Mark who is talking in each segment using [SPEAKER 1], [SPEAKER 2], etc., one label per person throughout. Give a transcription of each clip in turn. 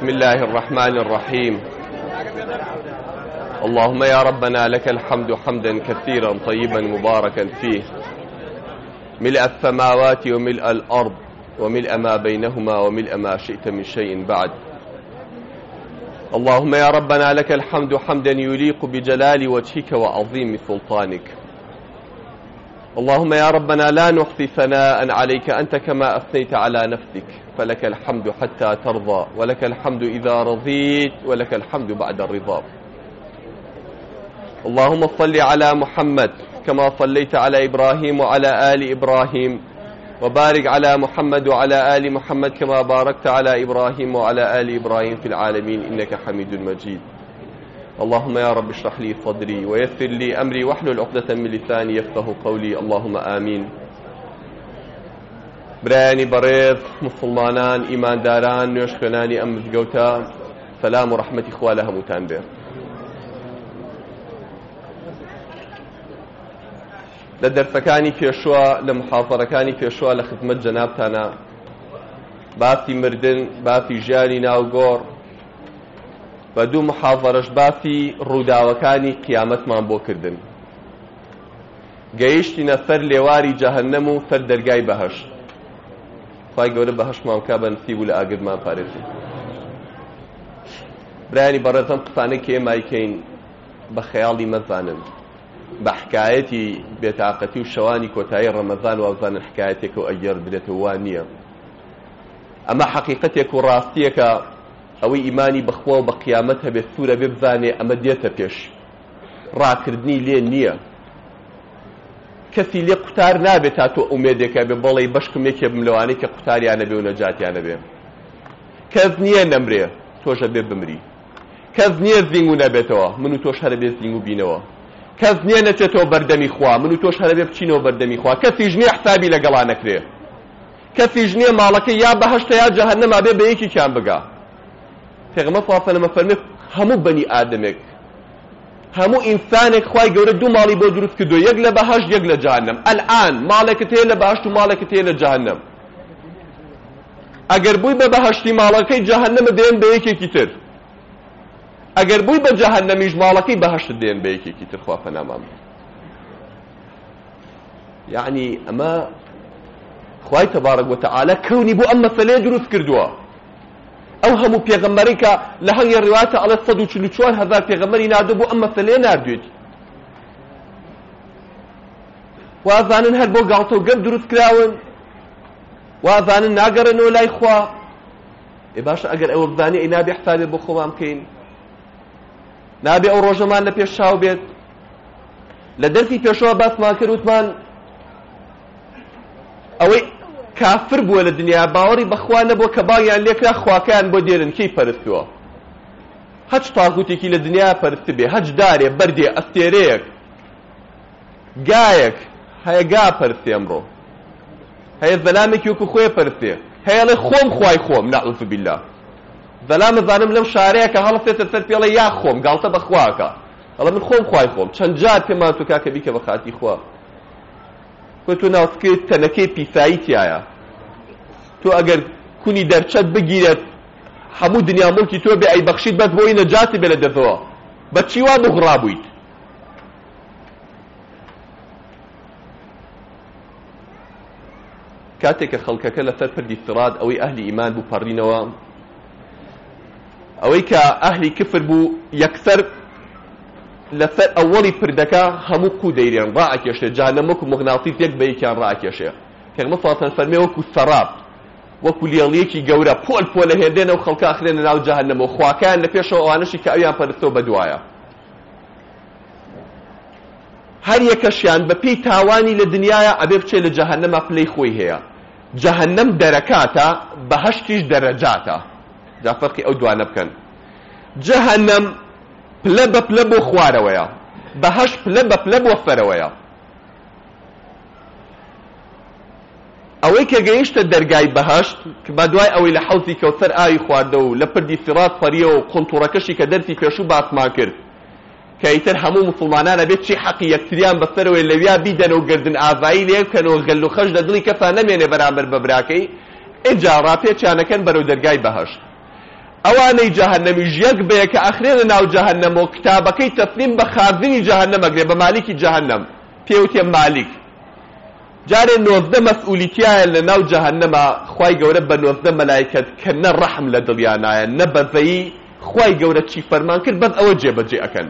[SPEAKER 1] بسم الله الرحمن الرحيم اللهم يا ربنا لك الحمد حمدا كثيرا طيبا مباركا فيه ملء السماوات وملء الأرض وملء ما بينهما وملء ما شئت من شيء بعد اللهم يا ربنا لك الحمد حمدا يليق بجلال وجهك وعظيم سلطانك اللهم يا ربنا لا نحصي ثناء عليك أنت كما أثنيت على نفسك فلك الحمد حتى ترضى ولك الحمد إذا رضيت ولك الحمد بعد الرضا اللهم صل على محمد كما صليت على إبراهيم وعلى آل إبراهيم وبارك على محمد وعلى آل محمد كما باركت على إبراهيم وعلى آل إبراهيم في العالمين إنك حميد مجيد اللهم يا رب اشرح لي صدري ويسر لي أمري واحلل عقدة من لساني يفقه قولي اللهم آمين برایانی بەڕێز مسلمانان ئیمانداران نوێشخێنانی ئەم مزگەوتە سەسلام و ڕحمەتی خوا لە هەمووتان بێت لە دەرسەکانی پێشوە لە محافەڕەکانی پێشوە لە خزمەت جەنابتانە باسی مردن باسی ژیانی ناوگۆڕ بە دوو محافەرش باسی ڕووداوەکانی قیامەتمان بۆ کردن گەیشتینە سەر لێواری جەهەنەم و سەر دەرگای بەهەشت خی گەورە بەهشمان کا بە نسیبوو لە ئاگرمان پارێتی برانی بەڕێزم قسانە کێ مایکەین بە خەیاڵی مەزانم بە حکایەتی بێتاقەتی و شەوانی کۆتایی ڕەمەزان و ئازانن حکایەتێک و ئەگەر درێتەوە نییە ئەمە حقیقەتێک و ڕاستیەکە ئەوەی ئیمانی بەخوا و بە قیامەت هەبێت سوورە بێ بزانێ ئەمە دێتە پێش ڕاکردنی لێ نییە کەسی لێ قوتار نابێت تا تۆ ئومێدێکە بێ بەڵی بەشکم یەکێ بم لەوانەی کە قوتاریانە بێ و نەجاتیانە بێ کەس نییە نەمرێ تۆشە بێ بمری کەس نییە زیینگ و نەبێتەوە من و تۆش هەر بێ زیینگ و بینەوە کەس نییە نەچێتەوە بەردەمی خوا من و تۆش هەر بێ بچینەوە بەردەمی خوا کەسی ژنیە حسابی لەگەڵانەکرێ کەسی ژنیە ماڵەکە یا بەهشتە یا جەهەنەما بێ بە یەکی کیان بگا پێغمە فافەلمە فەرمێ هەموو بەنی ئادمێک هەموو ئینسانێک خی گەورە دوو ماڵی بۆ دروست کردو یەک لە بەهش یەک لە جانم ئەلعان ماڵێکت هەیە لە باشت و ماڵێکت هەیە لە جانم ئەگەر بووی بە بەهشتی ماڵەکەی جەهەنەمە دێن بە یەکێکی تر ئەگەر بووی بە جەهەنەمیش ماڵەکەی بەهشت دێن بە یەکێکی تر خوا پەنامان یعنی ئەمە خوای تەبارەک وتەعاالە کەونی بۆ ئەم مەسەلەیە دروست کردووە ئەو هەموو پێغەمبەریکە لە هەنگی ڕیواتە ئەڵە 144 هزار پێغەمبەری نادوو بۆ ئەم مەسلەیە ناردوێت وازانن هەر بۆ گاڵتە و گەم دروست کراون وازانن ناگەڕێنەوە لای خوا ێ باشە ئەگەر ئەوە بزانێ ئەی نابێ حسابێ بۆ خۆمان بکەین نابێ ئەو ڕۆژەمان لە پێش شاو بێت لە دەرسی پێشەوە باسمان کرد وتمان ئەوەی کافر بووە لە دنیا باوەڕی بەخوا نەبووە کە باگیان لێکرا خواکەیان بۆ دێنن کەی پەرستووە هەچ تاغوتێکی لە دنیا پەرستی بێ هەچ دارێ بەردێ ئەستێرەیەک گایەک هەیە گا پەرستی ئەمڕۆ هەیە زەلامێکی وەکو خۆی پەرستێ هەیە ئەڵێ خۆم خوای خۆم نەعوذ بالله زەلامە زانم لەو شارەیە کە هەڵفێتە سەر پێڵێ یا خۆم گاڵتە بەخواکە ئەڵە من خۆم خوای خۆم چەند جار پێمان تو کاکە بیکە بە خاتی خوا تۆ تۆ ناوسکرد تەنەکەی پیسایی تایە تۆ ئەگەر کونی دەرچەت بگیرێت هەموو دنیا مڵکی تۆ بێ ئەی بەخشید بەس بۆی نەجاتی بێ لە دەرەوە بە چیوا بغڕا بوویت کاتێککە خەڵکەکە لەسەر پردی سرات ئەوەی ئەهلی ئیمان بوو پەڕینەوە ئەوەی کە ئەهلی کفر بوو یەکسەر لەسەر ئەوەڵی پردەکە هەموو کو دەیریان ڕائکێشێ جانەمەک و مغناطیس یەک بەیکیان ڕاکێشێ پێغمە ساسەن فەرمێ وەکو سەراب وەکو لێڵیەکی گەورە پۆل پۆلە هێندێنە و خەڵکە ئەخرێنە ناو جەهەنەمەوە خواکەیان لە پێشەوە ئەوانەشی کە ئەویان پەرستەوە بەدوایە هەر یەکەشیان بە پێی تاوانی لە دنیاە ئەبێ بچێت لە جەهەنەمە پلەی خۆی هەیە جەهەنەم دەرەکاتە بەهشتیش دەرەجاتە جافەرقی ئەو دوانە بکەن جەهەنەم پلە بە پلە بۆ خوارەوەیە بەهەش پلە بە پلە بۆ فەرەوەیە ئەوەی کە گەیشتە دەرگای بەهشت کە بە دوای ئەوەی لە حەوتی کەوتەر ئاوی خواردە و لە پردی سرات فەریەوە و قنتوڕەکەشی کە دەرسی پێشوو باسما کرد کە ئیتر هەموو مسلمانانە بێت چی حەقی یەکتریان بەسەرەوەی لەویا بیدەن و گردن ئازایی لێ بکەنەوە غەل و خەش لە دڵی کەسان نەمێنێ بەرامبەر بە براکەی ئجا ڕاپێ چیانەکەن بەرەو دەرگای بەهشت ئەوانەی جەهەنەمیش یەک بەیە کە ئەخرێنە ناو جەهەنەمەوە کتابەکەی تەفلیم بە خاردنی جەهەنەمەگرێ بە مالیکی جەهەنەم پێوتێ مالیک جارێ نۆزدە مەسئولیتیایە لە ناو جەهەنەما خوای گەورە بە نۆزدە مەلایکەت کە نە ڕەحم لە دڵیانایە نە بەزەیی خوای گەورە چی فەرمان کرد بەس ئەوە جێبەجێ ئەەکەن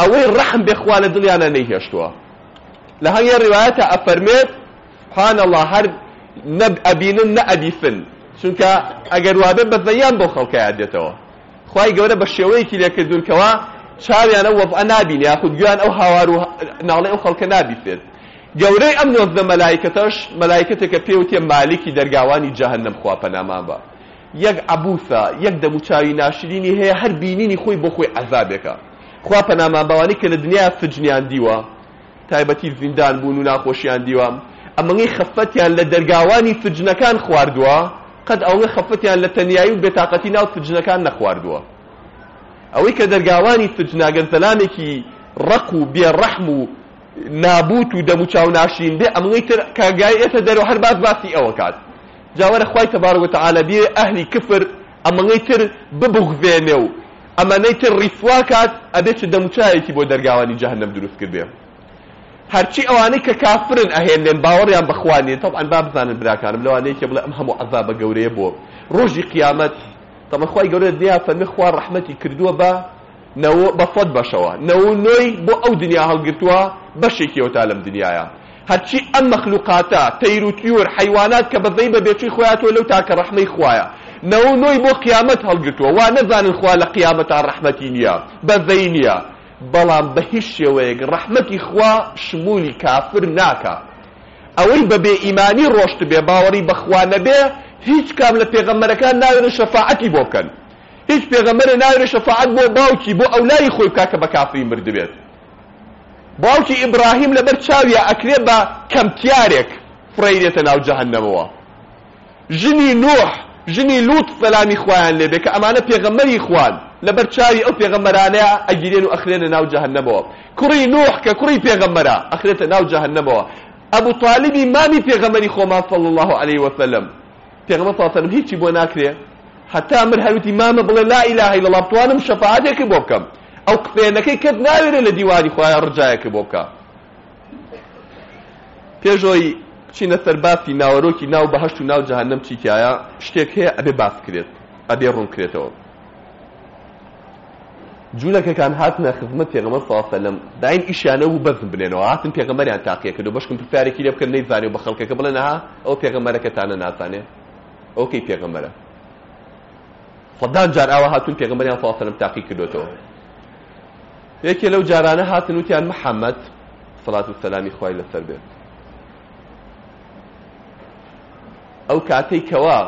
[SPEAKER 1] ئەوەی ڕەحم بێخوا لە دڵیانە نەیهێشتووە لە هەنگە ڕیواەتە ئەفەرمێت حان الله هەر نەب ئەبینن نە ئەدیفن چونکە ئەگەر وابێ بەدەیان بۆ خەڵکەیان دێتەوە خی گەورە بە شێوەیەکی لێکردونکەوە چاویانە وەفە نابین یاخود گویان ئەو هاوار و ناڵێ ئەو خەڵکە نابیفێت گەورەی ئەم نۆزدە مەلایکەتەش مەلایکەتێکە پێوتێ مالیکی دەرگاوانی جەهنم خواپەنامان بە یەک عبوسە یەک دەموچاوی ناشرینی هەیە هەر بینینی خۆی بۆ خۆی عذابێکە خوا پەنامان باوانی کە لە دنیا سجنیان دیوە تایبەتی زیندان بوون و ناخۆشیان دیوە ئەمەی خەفەتیان لە دەرگاوانی سجنەکان خواردووە قەت ئەوەی خەفتیان لە تەنیایی و بێتاقەتی ناو تجنەکان نەخواردووە ئەوەی کە دەرگاوانی تجناگەرزەلانێکی ڕق و بێڕەحم و نابوت و دەمو چاو ناشین بێ ئەمەی تر کاگای ئێتە دەرەوە هەر باز باسی ئەوە کات جاوەرە خوای تەبارک وتەعالە بێ ئەهلی کفر ئەمەی تر ببغوێنێ و ئەمەەی تر ڕیفوا کات ئەبێت چ دەموچایەکی بۆ دەرگاوانی جەهەنەم دروست کردێ هەرچی ئەوانەی کە کافرن ئەهێنێن باوەڕیان بخوانێ تەبعا با بزانن براکانم لەوانەیە کە بڵێ ئەم هەموو عەذابە گەورەیە بۆ ڕۆژی قیامەت تەمە خی گەورە دنیا فەرمی خوا ڕەحمەتی کردووە بە بە فەت بەشەوە نەوە نۆی بۆ ئەو دنیا هەڵگرتووە بەشێکیەوە تا لەم دنیاە هەرچی ئەم مەخلوقاتە تەیر و تیور حیوانات کە بەزەی بە بێچی خۆیاتەوە لەو تاکە ڕەحمەی خوایە نەوە نۆی بۆ قیامەت هەڵگرتووە وا نەزانن خوا لە قیامەتان ڕەحمەتی نییە بەزەی نییە بەڵام بە هیچ شێوەیەک ڕەحمەتی خوا شمولی کافر ناکە ئەوەی بە بێ ئیمانی ڕۆشت بێ باوەڕی بەخوا نەبێ هیچ کام لە پێغەمەرەکان ناوێنە شەفاعەتی بۆ بکەن هیچ پێغەمەرە ناوێنە شەفاعەت بۆ باوکی بۆ ئەولای خۆی بکا کە بە کافری مردبێت باوکی ئیبراهیم لەبەر چاویە ئەکرێ بە کەمتیارێک فڕی دێتە ناو جەهەنەمەوە ژنی نوح ژنی لوت سەلامی خوایان لێ بێ کە ئەمانە پێغەمەری خوان لەبەر چاوی ئەو پێغەمبەرانەیە ئەگیرێن و ئەخرێنە ناو جەهەنەمەوە کوڕی نوح کە کوڕی پێغەمبەرە ئەخرێتە ناو جەهەنەمەوە ئەبو طالبی مامی پێغەمبەری خۆمان صلی الله علیه وسلم پێغەمبەر صلی الله علیه هیچی بۆ ناکرێ حتا من هەروتی مامە بڵێ لا اله الا الله بتوانم شەفاعەتێکی بۆ بکەم ئەو کفێنەکەی کەت ناوێرە لە دیواری خۆیان ڕجایەکی بۆ بکە پێشۆی چینە سەر باسی ناوەرۆکی ناو بەهشت و ناو جەهەنەم چیتیایە شتێک هەیە ئەبێ باس کرێت ئەبێ ڕوون کرێتەوە جوولەکەکان هاتنە خزمەت پێغمە ساسەلم داین ئیشانە و بەزم بنێنەوە هاتن پێغمەریان تاقیەکە و بەشکم پرسیارێکی لێ بکەن نەیزانێ و بە خەڵکەکە بڵێن ها ئەو پێغمەرەکەتانە نازانێ ئەوکەی پێغمەرە خدان جار ئاوا هاتون پێغمەریان ساسەلم تاقی کردوێتەوە یەکێ لەو جارانە هاتن وتیان محەممەد سڵات و سەلامی خی لەسەر بێت ئەو کاتەی کەوا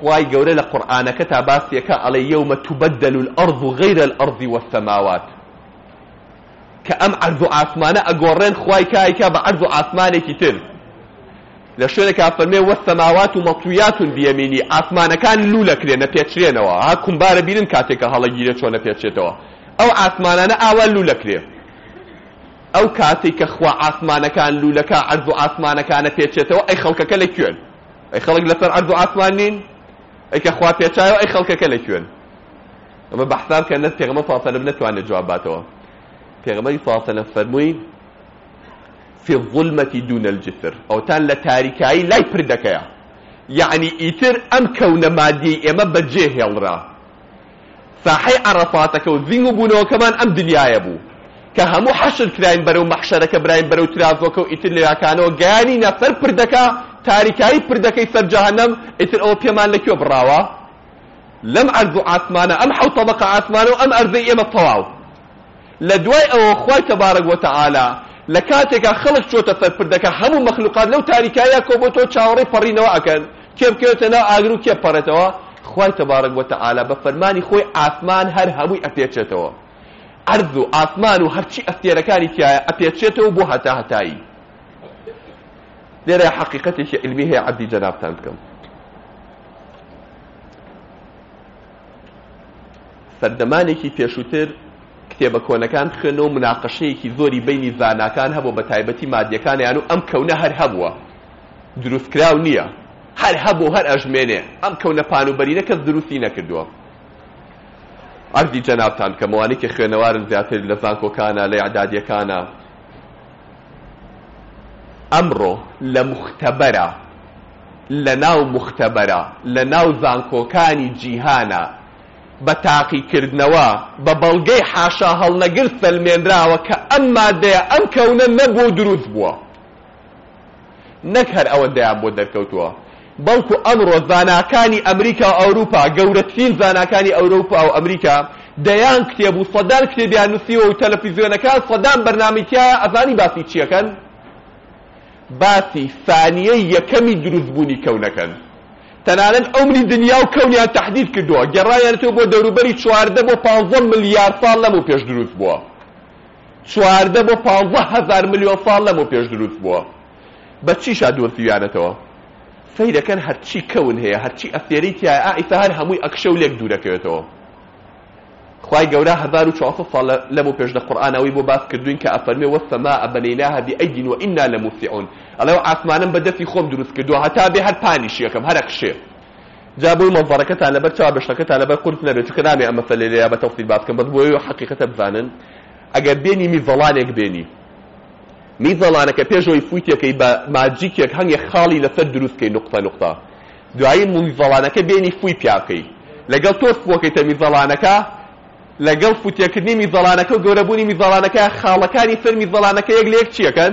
[SPEAKER 1] خوای گەورە لە قورآانەکە تا باسیەکە ئەڵێ یومە توبدل الأرض غیر الأرض والسماوات کە ئەم عرض و ئاسمانە ئەگۆڕێن خوای کایکە بە عرض و ئاسمانێکی تر لە شوێنێکا فەرمێ وەسەماوات و مەطویاتون بیەمینی ئاسمانەکان لوو لەکرێنە پێچرێنەوە ها کومبارە بیرن کاتێکە هەڵەگیرە چۆنە پێچێتەوە ئەو ئاسمانانە ئاوا لوو لەکرێ ئەو کاتێککە خوا ئاسمانەکان لوولەکە عرض و ئاسمانەکانە پێچێتەوە ئەی خەڵکەکە لە کوێن ئەی خەڵک لەسەر عرض و ئاسمان نین ئەیکە خوا پێچایەوە ئەی خەڵکەکە لە کوێن ئەمە بەحساب کە نەت پێغمە فاسەلم نەتوانێت جواباتەوە پێغمەی فاسەلم فەرمووی في الظلمة دون الجسر أو تان لتاريكاي لا يبردك يا يعني إتر أم كون مادي إما بجيه يلرا ساحي عرفاتك وذينو بونو كمان أم دنيا يبو كهمو حشر كراين برو محشرك براين برو ترازوك وإتر لراكانو غاني نفر بردك تاریکایی پر دەکەی سەر جەهەنەم ئیتر ئەوە پێمان لەکوێ بڕاوە لەم ئەرز و ئاسمانە ئەم حەوت طەبەقە ئاسمانە و ئەم ئەرزەی ئێمە تەواو لە دوای ئەوە خوای تەبارەک وەتەعالا لە کاتێکا خەڵک چۆتە سەر پردەکە هەموو مەخلوقات لەو تاریکایە کۆبۆتۆ چاوەڕێی پەڕینەوە ئەکەن کێ بکەوێتە ناو ئاگر و کێ پەڕێتەوە خوای تەبارەک وەتەعالا بە فەرمانی خۆی ئاسمان هەر هەمووی ئەپێچێتەوە ئەرز و ئاسمان و هەرچی ئەستێرەکانی تایە ئەپێچێتەوە بۆ هەتا هەتایی لێرە حقیقەتێکی علمی هەیە عبدی جەنابتان بکەم سەردەمانێکی پێشووتر کتێبە کۆنەکان خوێنەوە مناقەشەیەکی زۆری بینی زاناکان هەبوو بە تایبەتی مادیەکان یان و ئەم کەونە هەر هەبووە دروستکراو نییە هەر هەبوو هەر ئەژمێنێ ئەم کەونە پانوبەرینە کەس دروستی نەکردووە ئەردی جەنابتان کەمەوانی کە خوێنەوارن زیاتر لە زانکۆکانە لە عدادیەکانە ئەمڕۆ لە مختەبەرە لە ناو مختەبەرە لە ناو زانکۆکانی جیهانە بە تاقیکردنەوە بە بەڵگەی حاشا هەڵنەگرت فەلمێنراوە کە ئەم مادەیە ئەم کەونە نەبوو دروست بووە نەک هەر ئەوەندەیان بۆ دەرکەوتووە بەڵکو ئەمڕۆ زاناکانی ئەمریکا و ئەوروپا گەورەترین زاناکانی ئەوروپا و ئەمریکا دەیان کتێب و سەدان کتێبیان نووسیەوە و تەلەفیزیۆنەکان سەدان بەرنامەکیایە ئەزانی باسی چیەکەن باسی ثانیە یەکەمی دروستبوونی کەونەکەن تەنانەت ئەومنی دنیا و کەونیان تەحدید کردووە گەڕایەنەوە بۆ دەوروبەری چواردە بۆ پ ملیار ساڵ لەم و پێش دروست بووە چواردە بۆ پ هزار میلیۆن ساڵ لەم و پێش دروست بووە بە چیشا دووەسیویانەتەوە سەیرەکەن هەرچی کەون هەیە هەرچی ئەسێری تایە ئائیسا هەر هەمووی ئەکشە و لێک دوورەکەوێتەوە خی گەورە هزار و چه ساڵ لە بۆ پێش لە قورآانەوەی بۆ باس کردوین کە ئەفەرمێ وە سەما ئەبەنەیلاها بئەیدین و ئینا لە موسیعون ئەڵێو ئاسمانم بە دەستی خۆم دروست کردووە هەتا بێ هەر پانیشیەکەم هەرە قشێ جا بۆی مەڤەرەکەتان لەبەر چاوا بەشەکەتان لەبەر قورت نەبێت چکە نامێ ئەمە سەلێلەیە بە تەفسیل باس بکەم بەس بۆی حقیقەتە بزانن ئەگەر بێنی میزەڵانێک بێنی میزەڵانەکە پێشەوەی فوتیەکەی بە ماجیکێک هەنگێ خاڵی لەسەر دروستکەی نقطە نقطە دوایی میزەڵانەکە بێنی فوی پیاکەی لەگەڵ تۆست بۆکەی تەمیزەڵانەکە لەگەڵ فوتێکردنی میزەڵانەکە و گەورەبوونی میزەڵانەکە خاڵەکانی سەر میزەڵانەکە یەک لەیەک چیەکەن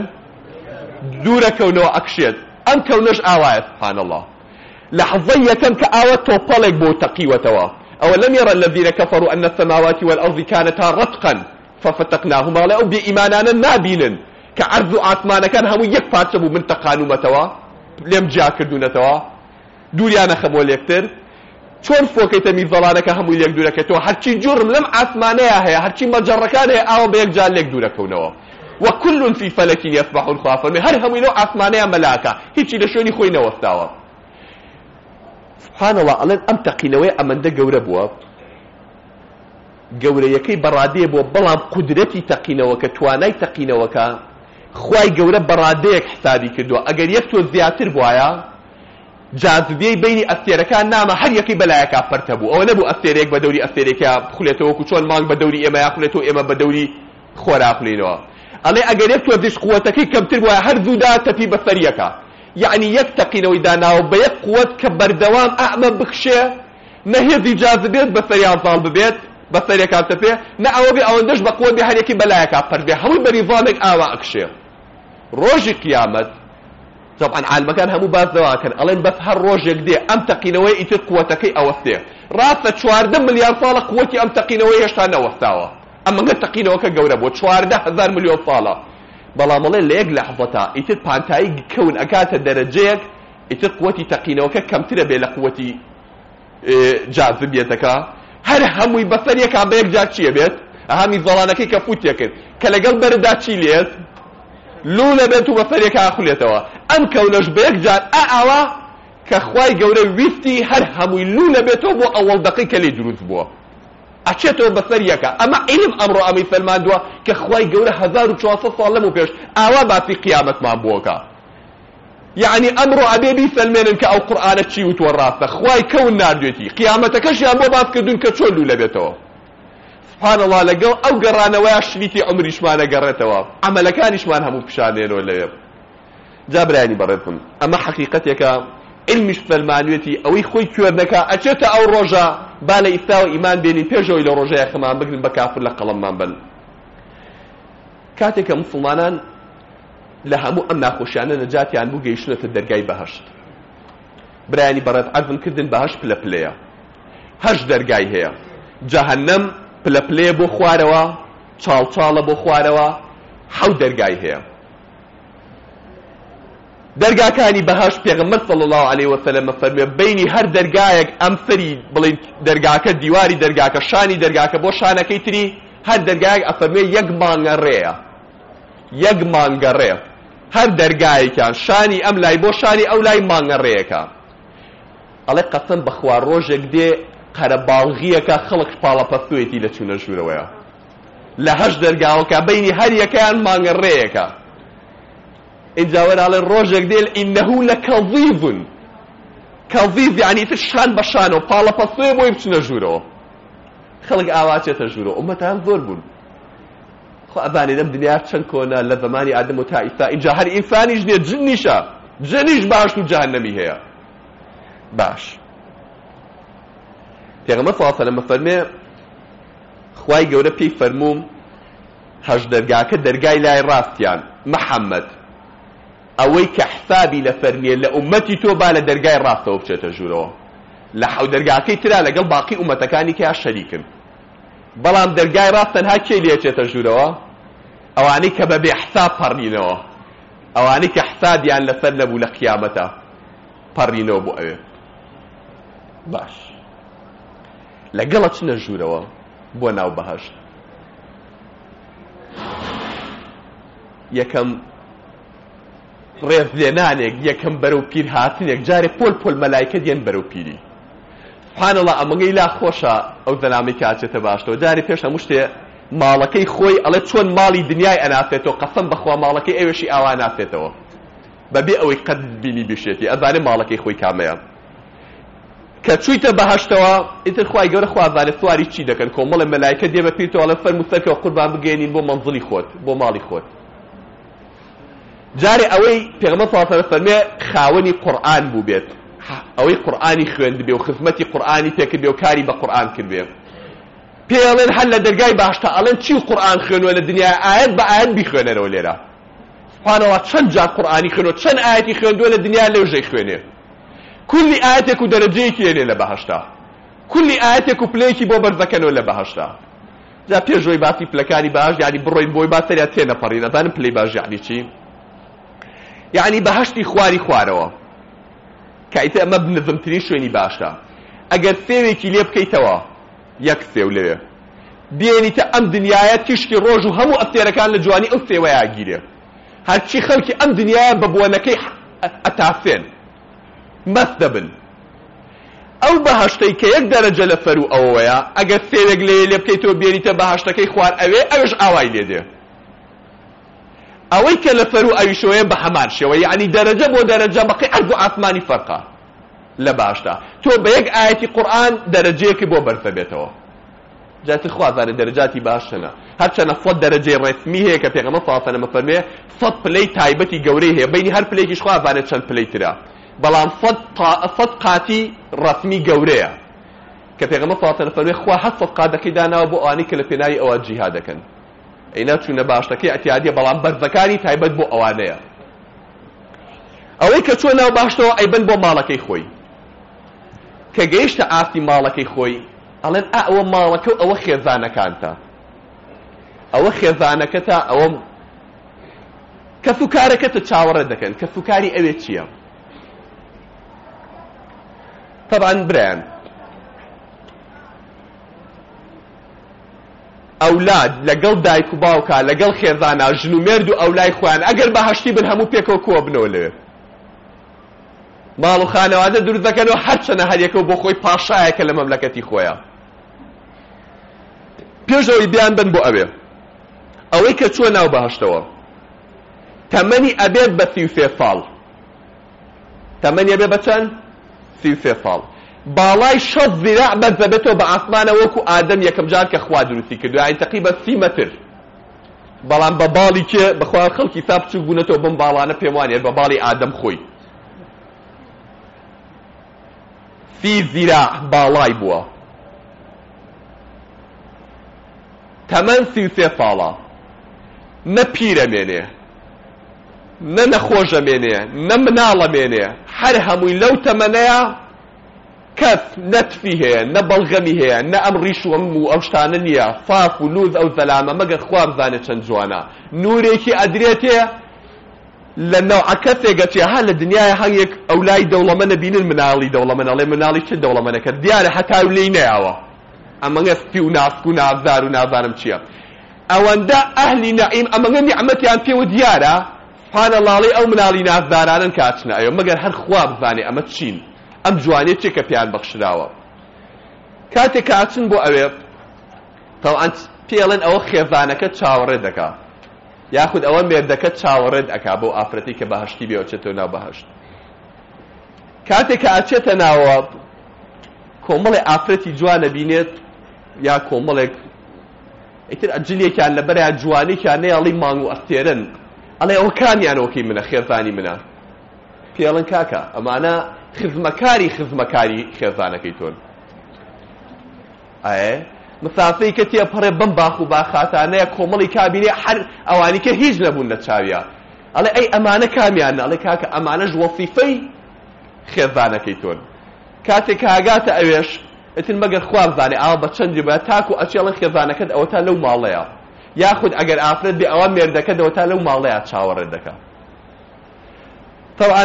[SPEAKER 1] دوورەکەونەوە ئەکشێت ئەم کەونەش ئاوایەت سبحانەڵڵه لە حەزەی یەکەم کە ئاوە تۆپەڵێک بۆ تەقیوەتەوە ئەوە لم يرى الذين كفروا أن السماوات والأرض كانتا رتقا ففتقناهما لأو بإيمانانا نابينا كعرض عثمان كان هم يكفاتبوا من تقانومتوا لم جاكردونتوا دوريانا خبوا ليكتر چۆن فۆکەیتە میرزەڵانەکە هەمووی لێک دوورەکەتەوە هەرچی جرم لەم ئاسمانەیە هەیە هەرچی مەجەڕەکان هەیە ئاوە بە یەک جار لێک دوورەکەونەوە وكل في فلك يسبحون خافر هر هم لو اسمانه ملائكه هیچی لە شوێنی خۆی نەوەستاوە سبحان الله ئەڵێن ئەم تەقینەوەی ئەمەندە گەورە بووە گەورەیەکەی بەڕادێ بۆ بەڵام قدرەتی تەقینەوەکە توانای تەقینەوەکە خوای گەورە بەڕادەیەک حسابی کردووە ئەگەر یەک تۆ زیاتر بواە جاذبیەی بینی ئەستێرەکان نامە هەر یەکەی بەلایەکە پەرتە بوو ئەوە نەبوو ئەستێرێک بە دەوری ئەستێرێکە بخولێتەوە وەکو چۆن مانگ بە دەوری ئێمە یاخولێتەوە ئێمە بە دەوری خۆرا بخولێنەوە ئەڵێ ئەگەرێک وەرزش قووەتەکەی کەمتر وایە هەر دوودا تەپی بەسەریەکە یعنی یەک تەقینەوەی داناوە بە یەک قووەت کە بەردەوام ئەمە بکشێ نەهێزی جاذبێت بەسەریان زاڵ ببێت بەسەرێکان تەپێ نە ئەوە بێ ئەوەندەش بە قووە بێ هەرێکی بەلایەکە پەربێ هەمووی بەریڤانێک ئاوا ئەکشێ ڕۆژی قیامەت طبعا عالمەکان هەموو باز دەواکەن ئەڵێن بەس هەر ڕۆژێک دێ ئەم تەقینەوەی ئیتر قوتەکەی ئەوەستێ ڕاستە چواردە ملیار ساڵە قوتی ئەم تەقینەوەی هێشتا نەوەستاوە ئەمەگە تەقینەوەکە گەورە بۆ چواردە هزار ملیۆن ساڵە بەڵام ئەڵێ لە یەک لەحظەتا ئیتر پانتایی کەون ئەکاتە دەرەجەیەک ئیتر قوتی تەقینەوەکە کەمترە بێ لە قوتی جاذبیەتەکە هەر هەمووی بەسەر یەکان بە یەک جار چیە بێت هەمی زەڵانەکەی کە فوتیەکرد کە لەگەڵ بەردا چی لێت لو لەبێت و بەسەرێک ئاخولێتەوە ئەم کەولەش بەیەک جار ئەئاوا کە خوای گەورە ویستی هەر هەمووی لو لەبێتەوە بۆ ئەوەڵ دەقی کە لێ دروست بووە ئەچێتەوە بەسەر یەکە ئەمە عیلم ئەمڕۆ ئەمەی فەرماندووە کە خوای گەورە 1400 ساڵ لەم و پێش ئاوا باسی قیامەتمان بووەکە یعنی ئەمڕۆ ئەبێ بیفەرمێنن کە ئەو قورآانە چی وتوە ڕاستە خوای کەون ناردوێتی قیامەتەکەشیان بۆ باس کردوون کە چۆن لو لەبێتەوە سبحانەڵا لەگەڵ ئەو گەڕانەوەی شریکی عمریشمانە گەڕێتەوە ئەمەلەکانیشمان هەموو پیشانێنەوە لەوێ جا برانی بەڕێتم ئەمە حەقیقەتێکە علمیش فەرمانوێتی ئەوەی خۆی کوێردەکە ئەچێتە ئەو ڕۆژە با لە ئیستا و ئیمان بێنین پێشەوەی لە ڕۆژەیە خەمان بگرن بە کافر لە قەڵەممان بن کاتێکە مسلمانان لە هەموو ئەم ناخۆشیانە نەجاتیان بوو گەیشتنەتە دەرگای بەهەشت برانی بەڕێت عەزم کردن بەهەشت پلە پلەیە هەشت دەرگای هەیە جەهەنەم پلە پلێ بۆ خوارەوە چاڵچاڵە بۆ خوارەوە حەوت دەرگای هەیە دەرگاکانی بەهاش پێغمبەر صلی الله علیه و سلم فەرموێ بینی هەر دەرگایەک ئەم سەری بڵین دەرگاکە دیواری دەرگاکە شانی دەرگاکە بۆ شانەکەی تری هەر دەرگایەک ئەفەرموێ یەک مانگە ڕێە یەک مانگە ڕێ هەر دەرگایەکیان شانی ئەم لای بۆ شانی ئەو لای مانگە ڕێەکە ئەڵێ قەسم بەخوا ڕۆژێک دێ قەرە باڵغیەکە خەڵک پاڵە پەستوێتی لە چوونە ژوورەوەیە لە هەش دەرگاوەکە بینی هەر یەکەیان مانگەڕێیەکە ئینجاوەراڵێ ڕۆژێک دێل ئینەهو لە کەڵزیڤن کەڵزیڤ یعنی تر شان بەشانەوە پاڵە پەستوێ بۆی بچنە ژوورەوە خەڵک ئاواچێتە ژوورەوە ئومەتان زۆر بوون ئەبانێ دەم دنیا چەند کۆنا لە زمانی ئادەم و تا ئیسا اینجا هەر ئینسانیش نیە جن نیشە جنیش باش و جهنەمی هەیە باش پێغمە فڵافە لەمە فەرمێ خی گەورە پێی فەرمووم هەش دەرگاکە دەرگای لای ڕاستیان محەممەد ئەوەی کە حسابی لە فەرمیێ لە ئومەتی تۆ با لە دەرگای ڕاستەوە بچێتە ژوورەوە لە حەو دەرگاکەی ترا لەگەڵ باقی ئومەتەکانی کە شەریکن بەڵام دەرگای ڕاست تەنها کێ لێچێتە ژوورەوە ئەوانەی کە بەبێ حساب پەڕینەوە ئەوانەی کە حسابیان لەسەر نەبوو لە قیامەتە پەڕینەوە بۆ ئەوێ باش لەگەڵە چنە ژوورەوە بۆ ناو بەهشت یەکەم ڕێزێنانێک یەکەم بەرەو پیر هاتنێک جارێ پۆل پۆل مەلایکە دێن بەرەو پیری حانەڵە ئەمەگەی لا خۆشە ئەو دەنامی کاچێتە باشەوە جاری پێش هەموو شتێ ماڵەکەی خۆی ئەڵێ چۆن ماڵی دنیای ئەنافێتەوە قەسم بەخوا ماڵەکەی ئێوەشی ئاوا نافێتەوە بەبێ ئەوەی قەت بینی بشێتی ئەزانێ ماڵەکەی خۆی کامەیە کە چوویتە بەهشتەوە ئیتر خخوای گەورە خوازانێت سواری چی دەکەن کۆمەڵی مەلایکە دێبە پیرتەوە لە فەرمووسەکەەوە قوربان بگەێنین بۆ منزلی خۆت بۆ ماڵی خۆت جارێ ئەوەی پێغمە سواسەرە فەرمێ خاوەنی قورآن بوو بێت ئەوەی قورآانی خوێند بێ و خزمەتی قورآانی پێکرد بێ و کاری بە قورآن کرد بێ پێڵێن هەر لە دەرگای باشتە ئەڵێن چی قورآن خوێنوە لە دنیا ئاەت بە ئاەت بیخوێنەرەوە لێرە خوانەوە چەند جار قورآانی خوێنەوە چەند ئاەتی خوێندووە لە دنیا لەوژەی خوێنێت کولی ئاەتێک و دەرەجەیەکی لێ لە بەهشتا کولی ئاەتێک و پلەیەکی بۆ بەرزەکەنەوە لە بەهشتا جا پێشۆی باتی پلەکانی باش یعنی بڕۆین بۆی باسەریا تێنەپەڕی نەزانم پلەی باش یعنی چی یعنی بەهشتی خواری خوارەوە کایتە ئەمە بنزمترین شوێنی باشە ئەگەر سێوێکی لێ بکەیتەوە یەک سێو لەوێ بێنیتە ئەم دنیاە تیشکی ڕۆژ و هەموو ئەفتێرەکان لە جوانی ئەو سێوەیە گیرێ هەرچی خەڵکی ئەم دنیاە بە بۆنەکەی ئەتافێن مەست دەبن ئەو بەهشتەی کە یەک دەرەجە لە فەرو ئەوەیە ئەگەر سێرێک لێ لێ بکەیتەوە بێریتە بەهشتەکەی خوار ئەوێ ئەوش ئاوای لێ دێ ئەوەی کە لە فەرو ئەویشەوەیە بە هەمان شێوە یعنی دەرەجە بۆ دەرەجە بەقی ئەرز و ئاسمانی فەرقە لە باشدا تۆ بە یەک ئاەتی قورآن دەرەجەیەکی بۆ بەرفە بێتەوە جاتي خوازاني درجاتي باشنا هرچنا فوت درجه رسمي هي كه پیغمبر صلى الله عليه وسلم فرمي صد بلاي تايبتي گوري هي بين هر بلاي كيش خوازاني چند بلاي ترا بەڵام فەد قاتی ڕسمی گەورەیە کە پێغەمە فاتەرە فەرمێ خوا حەد فەد قاتەکەی داناوە بۆ ئەوانەی کە لە پێناوی ئەوە جیها دەکەن ئەینا چوونە باشتەکەی ئەتیادیە بەڵام بەرزەکانی تایبەت بۆ ئەوانەیە ئەوەی کە چۆن ناو باشتەوە ئەیبەن بۆ ماڵەکەی خۆی کە گەیشتە ئاستی ماڵەکەی خۆی ئەڵێن ئا ئەوە ماڵەکە و ئەوە خێزانەکانتە ئەوە خێزانەکەتە ئەوە کەفوکارەکەتە چاوەڕە دەکەن کەفوکاری ئەوێ چییە؟ طبعا بران ئەولاد لەگەڵ دایک و باوکە لەگەڵ خێزانە ژن و مرد و ئەولای خویان ئەگەر بە هەشتی بن هەموو پێکەوە کۆ بنۆلێ ماڵ و خانەوادە دروست دەکەنەوە هەرچەنە هەریەکەەوە بۆ خۆی پاشایەکە لە مەملەکەتی خۆیان پێشەوەی بیان بن بۆ ئەوێ ئەوەی کە چووە ناو بەهشتەوە تەمەنی ئەبێت بە سی و سێ ساڵ تەمەنی ئەبێ بە چەند سێ ساڵ باڵای شەز زیراع بەرز دەبێتەوە بە ئاسمانە وەکو ئادەم یەکەم جار کە خوا دروستی کردو یعنی تەقریبە سی مەتر بەڵام بە باڵی کێ بەخوا خەڵکی سا بچوو بوونەتەوە بم باڵانە پێم وانێت بە باڵی ئادەم خۆی سی زیراع باڵای بووە تەمەەن سی سێ ساڵە نە پیرەمێنێ نە نەخۆشە مێنێ نە مناڵە مێنێ هەر هەمووی لەو تەمەنەیە کەس نەتفی هەیە نە بەڵغەمی هەیە نە ئەم ڕیش و ئەم و ئەو شتانە نییە فاف و لوز ئەو زەلامە مەگەر خوا بزانێ چەند جوانە نورێکی ئەدرێتێ لە نەوعەکە تێگەچێ ها لە دنیای هەنگێک ئەو لای دەوڵەمەنە بینن مناڵی دەوڵەمەنەڵێ مناڵی چ دەوڵەمەنەکە دیارە هەتا لێی نەیاوە ئەمەگە سپی و ناسک و نازار و نازانم چییە ئەوەندە ئەهلی نەعیم ئەمەگە نیعممەتیان پێوە دیارە سبحانەڵی ئەو مناڵی نازدارانن کاتنایەوە مەگەر هەر خوا بزانێ ئەمە چین ئەم جوانێت چێکە پیان بەخشراوە کاتێک کاچن بۆ ئەوێ تەوان پێڵێن ئەوە خێزانەکە چاوەڕێ دەکا یاخود ئەوە مێردەکە چاوەڕێت ئەکا بۆ ئافرەتی کە بەهشتی بێوەچێتەوە ناو بەهشت کاتێک کە ئاچێتە ناوە کۆمەڵی ئافرەتی جوانە بینێت یا کۆمەڵێک ئیتر ئەجلێکیان لەبەریا جوانێکیان نێڵی مانگ و ئەستێرن ئەڵێ ئەو کامیانەوەکی منە خێزانی منە پێڵن کاکە ئەمانە خزمەکاری خزمەکاری خێزانەکەی تۆن ئاێ مسافەی کە تێپەڕێ بم باخ و باخاتانەیە کۆمەڵی کابینێ هەر ئەوانی کە هیچ نەبوون لە چاویە ئەڵێ ئەی ئەمانە کامیانە ئەڵێ کاکە ئەمانەش وەسیفەی خێزانەکەی تۆن کاتێک کاگاتە ئەوێش ئەتن مەگەر خوارزانێ ئاوا بە چەندی بە تاکو ئەچێڵە خێزانەکەت ئەوە تا لەو ماڵەیە یاخود ئەگەر ئافرەت بێ ئەوە مێردەکە دەوەتا لەو ماڵەیە چاوەڕێ دەکە طبعا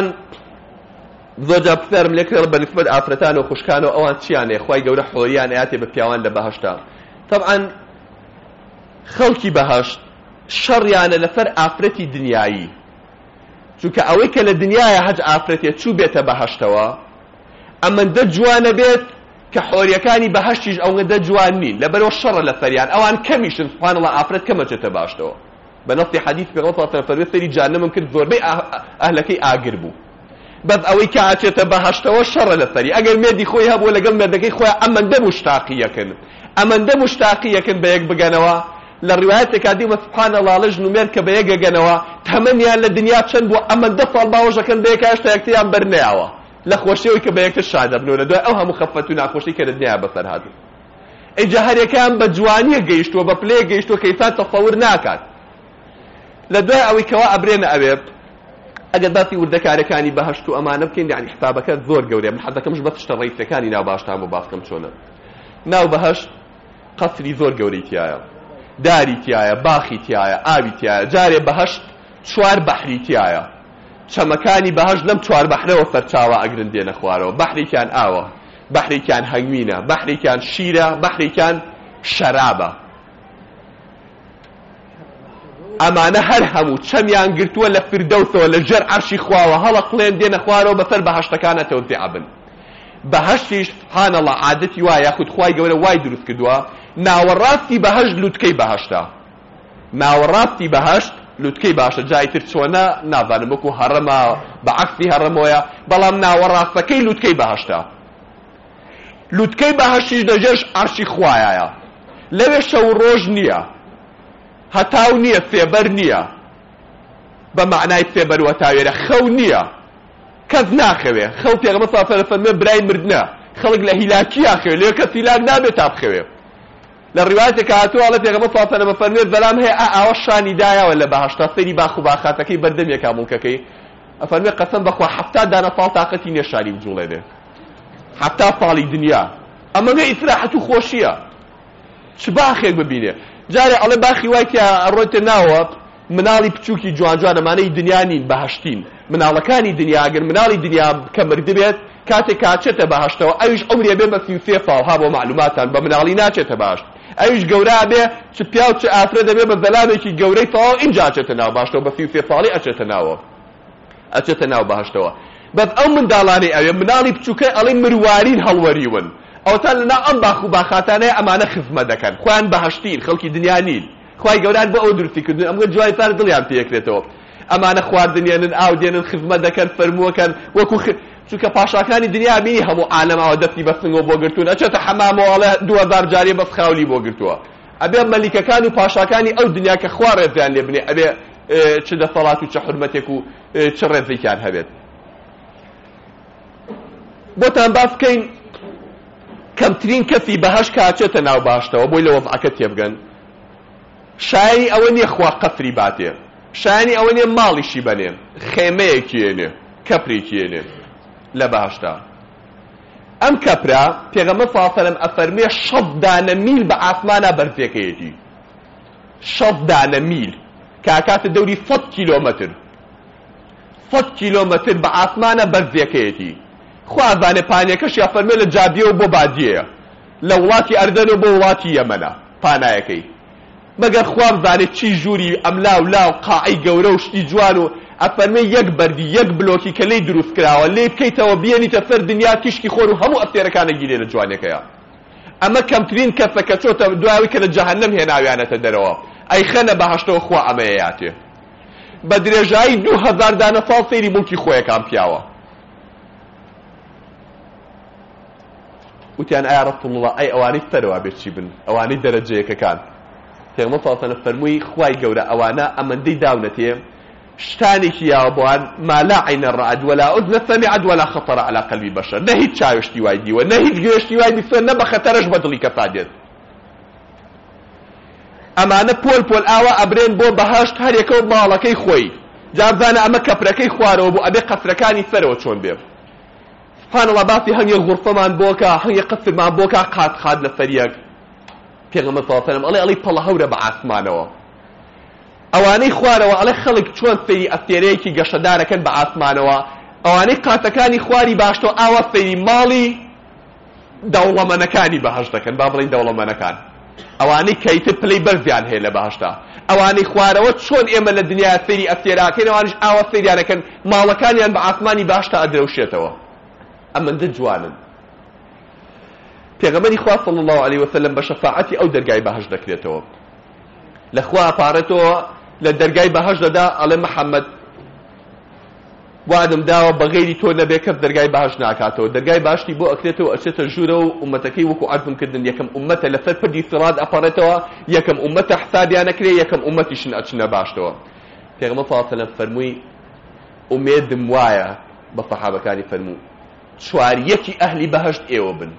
[SPEAKER 1] زۆرجا پرسیارم لێ کرێڵ بە نسبەت ئافرەتان و خوشکان و ئەوان چیانێ خی گەورە حۆریان ئااتێ بە پیاوان لە بەهشتا طبعا خەڵکی بەهشت شەڕیانە لەسەر ئافرەتی دنیایی چونکە ئەوەی کە لە دنیاە هەج ئافرەتێ چوو بێتە بەهشتەوە ئەمەندە جوانە بێت کە حۆریەکانی بەهشتیش ئەوەندە جوان نین لەبەرەوە شەڕە لە فەریان ئەوان کەمیشن سبحانەڵە ئافرەت کەمەچێتە باشتەوە بە نەستی حەدیث پێغەمبەر صلی الله علیه و جهنم کرد زۆربەی ئەهلەکەی ئاگر بوو بەس ئەوەی کە ئاچێتە بەهشتەوە شەڕە لە فەری ئەگەر مێدی خۆی هەبوو لەگەڵ مێردەکەی خۆیان ئەمەندە مشتاقیەکەن ئەمەندە مشتاقیەکەن بە یەک بگەنەوە لە ڕوایەتێکا دیمە سبحانەڵە لەژ نومێر کە بە یەک گەگەنەوە تەمەنیان لە دنیا چەند بوو ئەمەندە ساڵ باوەژەکەن بە یەکایشتا یەکتیان بەرنەیاوە لە خۆشیەوەی کە بە یەکتر شادەبنەوە لە دوای ئەو هەموو خەفەت و ناخۆشی کە لە دنیا بەسەر هاتو ئەجا هەرێکیان بە جوانیە گەیشتووە بە پلێ گەیشتوە کە ئیسان تەفەور ناکات لە دوای ئەوەی کەوا ئەبرێنە ئەوێ ئەگەر باسی وردەکارەکانی بەهشت و ئەمانە بکەین یعنی حسابەکە زۆر گەورەیە من حەزەکەمش بە تشتە ڕیفەکانی ناو باشتان بۆ باسکەم چۆنە ناو بەهشت قەسری زۆر گەورەی تایە داری تایە باخی تایە ئاوی تایە جارێ بەهشت چوار بەحری تایە چەمەکانی بەهەش لەم چوار بەحرەوە فەرچاوە ئەگرن دێنە خوارەوە بەحریکان ئاوە بەحریکان هەنگوینە بەحریکان شیرە بەحریکان شەرابە ئەمانە هەر هەموو چەمیان گرتووە لە فردەوسەوە لە ژێر عەرشی خواوە هەڵە قڵێن دێنە خوارەوە بەسەر بەهەشتەکانە تەوزیع بن بەهشتیش سبحانەڵە عادەتی وایە یاخود خوای گەورە وای دروست کردووە ناوەڕاستی بەهەشت لوتکەی بەهشتە ناوەڕاستی بەهشت لوتکەی باشە جای تر چۆنە نازانم وەکو هەڕەما بە عکسی هەڕەمۆیە بەڵام ناوەڕاستەکەی لوتکەی بەهشتا لوتکەی بەهشتیش دەژێش ئارشی خوایایە لەوێ شەو ڕۆژ نییە هەتاو نییە فێبەر نییە بە معنای فێبەروە تاوێرە خەو نییە کەس ناخەوێ خەو پێغمە سافەرە فەرمێ برای مردنە خەڵک لە هیلاکیە خەوێ لێ کەس هیلاک نابێت تا بخەوێت لە ڕواایەتێک کاتو ئاڵە پێغمە فاتەنەمە فەرمێت بەلام هەیە ئاوە شانی دایاوە لە بەهشتا سەری باخ و باخاتەکەی بەردەمیە کامونکەکەی ئەفەرمێ قەسم بەخوا هەفتا دانە پاڵ تااقەتی نێشاری جوڵێ دێ هەفتا پاڵی دنیا ئەمەگە ئیسراحەت و خۆشیە چ باخێک ببینێ جارێ ئەڵێ باخی وایکە ڕۆیتە ناوە مناڵی پچووکی جوانجوانەمانەی دنیانین بەهشتین مناڵەکانی دنیاگەر مناڵی دنیا کە مردبێت کاتێک کاچێتە بەهشتەوە ئەویش ئەمرێ بێ بە سیوسێ فاڵها بۆ معلوماتان بە مناڵی ناچێتە باشت ئەویش گەورە بێ چ پیا و چ ئافرە دەبێ بە بەلاوێکی گەورەی تەواو اینجا ئەچێتە ناو باشەوە بە فی فێفاڵی ئەچێتە ناوە ئەچێتە ناو بەهشتەوە بەس ئەو منداڵانەی ئەوێ مناڵی بچووکە ئەڵی مروارین هەڵوەریون ئەوتان لەنا ئەم باخ و باخاتانەیە ئەمانە خزمە دەکەن خویان بەهشتین خەڵکی دنیانین خوای گەوران بە ئەو درستی کردن ئەمگە جوای پار دڵیان پێکرێتەوە ئەمانە خواردنێنن ئاودێنن خزمە دەکەن فەرمووەکەن وەکو چونکە پاشاکانی دنیا بینی هەموو ئالەماوە دەستی بەسنگەوە بۆ گرتوون ئەچێتە حەمامەوەڵە دوهزار جارێ بەس خاولی بۆ گرتووە ئەبێ مەلیکەکان و پاشاکانی ئەو دنیا کە خوارێتیان لێ بنێ ئەبێ چ دەسەڵات و چە حرمەتێک و چ ڕێزێکیان هەبێت بۆتان باس بکەین کەمترین کەسی بەهەش کاچێتە ناو باشتەوە بۆی لە وەزعەکە تێبگەن شایانی ئەوە نییە خوا قەفری باتێ شایانی ئەوە نیە ماڵیشی بەنێن خێمەیەکیێنێ کەپرێکیێنێن لە باشدا ئەم کەپرا پێغەمە فاسەلم ئەفەرمێ شەد دانە میل بە ئاسمانە بەرتێکەیەتی شەد دانە میل کاکاتە دەوری فەت کیلۆمەتر فەت کیلۆمەتر بە ئاسمانە بەرزیەکەیەتی خوازانێ پانیەکەش یا فەرمێ لە جادیەوە بۆ بادیەیە لە وڵاتی ئەردەن و بۆ وڵاتی یەمەنە پانایەکەی مەگەر خواب زانێت چی ژووری ئەملا و لاو قاعی گەورە و شتی جوان و ئەفەرمێ یەک بەردی یەک بلۆکی کە لێی دروست کراوە لێ بکەیتەوە بێنیتە سەر دنیا تیشکی خۆر و هەموو ئەفتێرەکانە گیرێ لە جوانەکەیە ئەمە کەمترین کەسە کە چۆتە دواوی کە لە جەهەنەم هێناویانەتە دەرەوە ئەی خەنە بەهەشتەوە خوا ئەمەیەیاتێ بە درێژایی دوو هەزار دانە ساڵ سەیری بڵکی خۆیەکان پیاوە وتیان ئایا ڕەسوڵڵە ئەی ئەوانەی سەرەوە بێت چی بن ئەوانەی دەرەجەیەکەکان پێغمە ساسەنە فەرمووی خوای گەورە ئەوانە ئەمەندەی داونەتێ شتانێکی یابوان ما لا عین ڕعد ولا اذن سمعت ولا خطر على قلب بشر نه هیچ چاوشتی وای دیوە نه هیچ گوێشتی وای دیسە نه بە خەتەرش بە دڵی کەسا دێت ئەمانە پۆل پۆل ئاوا ئەبرێن بۆ بەهشت هەرێکەوە ماڵەکەی خۆی جابزانە ئەمە کەپرەکەی خوارەوە بوو ئەبێ قەترەکانی سەرەوە چۆن بێ سبحانەڵە باسی هەنگە غورفەمان بۆکە هەنگە قەسرمان بۆکە قات خاد لە سەریەک پێغەمبەر صلی الله علیه و آله ئەڵێ ئەڵی پەڵە هەورە بە ئاسمانەوە ئەوانەی خوارەوە ئەڵێ خەڵک چۆن فێری ئەفتێرەیەکی گەشەدارەکەن بە ئاسمانەوە ئەوانەی قاتەکانی خواری باشتۆ ئاوە فێری ماڵی دەوڵەمەنەکانی بەهەش دەکەن با بڵین دەوڵەمەنەکان ئەوانەی کەیتە پلەی بەرزیان هەیە لە بەهشتا ئەوانەی خوارەوە چۆن ئێمە لە دنیا فێری ئەفتێراکەین ئەوانش ئاوە فێریانەکەن ماڵەکانیان بە ئاسمانی باشتا ئەدرەوشێتەوە ئەمەندە جوانن پێغەمەری خوا صلی الله علیه وسلم بە شەفاعەتی ئەو دەرگای بەهەش دەکرێتەوە لەخوا ئاپارەتەوە لە دەرگای بەهشدەدا ئەڵێ محەممەد وادم داوە بەغیری تۆ نەبێ کەس دەرگای باش ناکاتەوە دەرگای باشی بۆ ئەکرێتەوە ئەچێتە ژوورە و ئومەتەکەی وەکو ئەردم کردن یەکەم ئومەتە لەسەر پردی سڵات ئەپەڕێتەوە یەکەم ئومەتە حسابیان نەکرێ یەکەم ئومەتیشن ئەچنە باشتەوە پێغمە فاسەلەم فەرمووی ئومێدم وایە بە سەحابەکانی فەرموو چواریەکی ئەهلی بەهشت ئێوە بن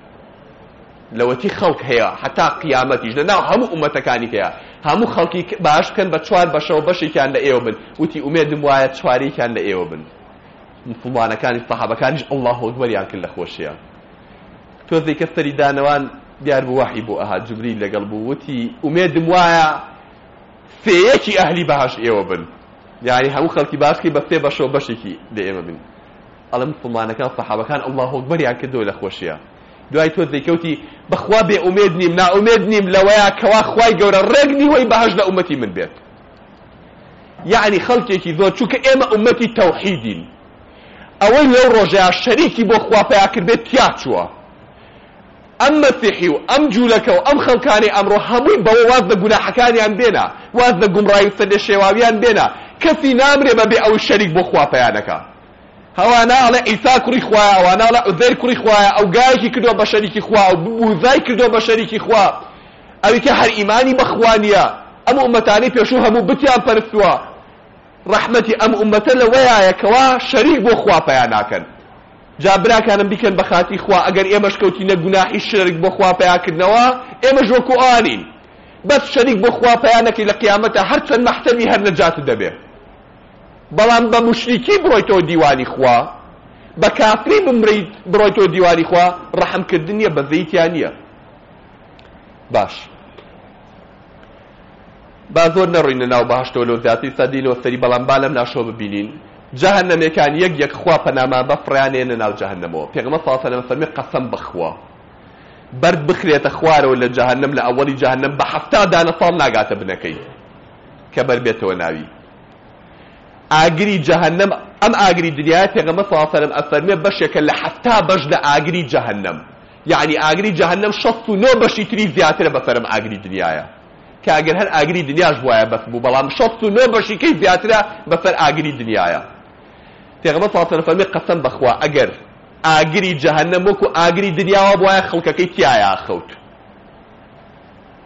[SPEAKER 1] لەوەتی خەڵک هەیە حتا قیامەتیش لەناو هەموو ئومەتەکانی هەیە هەموو خەڵکی باش بکەن بە چوار بەشەوە بەشێکیان لە ئێوە بن وتی ئومێدم وایە چوارێکیان لە ئێوە بن مسلمانەکانی سەحابەکانیش ئەلله وەکبەریان کرد لە خۆشیان تۆزێک کە سەری دانەوان دیار بوو وحی بۆ ئەها جبریل لەگەڵ بوو وتی ئومێدم وایە سێیەکی ئەهلی بەهاش ئێوە بن یعنی هەموو خەڵکی باشکی بە سێ بەشەوە بەشێکی لە ئێمە بن ئەڵە مسلمانەکان سەحابەکان ئەلله وەکبەریان کردەوە لە خۆشیان دوای تۆ دەیکەوتی بەخوا بێ ئومێد نیم ناومێد نیم لەوەیە کەوا خوای گەورە ڕێک نیوەی بەهش لە ئومەتی من بێت یعنی خەڵکێکی زۆر چونکە ئێمە ئومەتی تەوحیدین ئەوەی لەو ڕۆژەیە شەریکی بۆ خواپەیاکرد بێت تیا چووە ئەم مەسیحی و ئەم جوولەکە و ئەم خەڵکانی ئەمڕۆ هەمووی بەوە واز لە گوناحەکانیان بێنە واز لە گومڕایی و سەدە شێواویان بێنە کەسی نامرێ بە بێ ئەو شەریک بۆ خواپەیانەکە هەواناڵێ ئیسا کوڕی خوایە ئەواناڵە عزەر کوڕی خوایە ئەو گایەکی کردووە بە شەریکی خوا و وزای کردووە بە شەریکی خوا ئەوی کە هەر ئیمانی بەخوا نیە ئەم ئومەتانی پێشوو هەموو بتیان پەرستووە ڕەحمەتی ئەم ئومەتە لەوەیە کەوا شەریک بۆ خوا پەیان ناکەن جا براکانم بیکەن بە خاتی خوا ئەگەر ئێمەش کەوتینە گوناحی شەرک بۆ خوا پەیاکردنەوە ئێمەش وەکو ئانین بەس شەریک بۆ خوا پەیانەکەی لە قیامەتە هەرچەند مەحتەمی هەر نەجات دەبێت بەڵام بە مشریکی بڕۆی تۆ دیوانی خوا بە کافری بمریت بڕۆی تۆ دیوانی خوا ڕەحمکردنیە بە زەیتیان نییە باش با زۆر نەڕوینە ناو بەهشتۆ لۆزیاتی سەدین و سەری بەڵام با لەم ناشۆ ببینین جەهەنەمێکان یەک یەک خوا پەناما بە فڕیانێنە ناو جەهەنەمەوە پێغمە ساسە لەمە فەرمی قەسەم بخوا بەرد بخرێتە خوارەوە لە جەهەنەم لە ئەوەڵی جەهەنەم بە حەفتا دانە ساڵ ناگاتە بنەکەی کە بەر بێتەوە ناوی ئاگری جەهەنەم ئەم ئاگری دنیای پێغەمە ساسەرم ئەفەرمێ بەشێکە لە حەفتا بەش لە ئاگری جەهەنەم یعنی ئاگری جەهەنەم شەست و نۆ بەشی تری زیاترە بەسەرم ئاگری دنیاە کە ئەگەر هەر ئاگری دنیاش وایە بەس بوو بەڵام شەست و نۆ بەشیکەی زیاترە بەسەر ئاگری دنیاە پێغەمە ساسەرم فەرمێ قەسەم بەخوا ئەگەر ئاگری جەهەنەم وەکو ئاگری دنیاوە بواە خەڵکەکەی تایە خەوت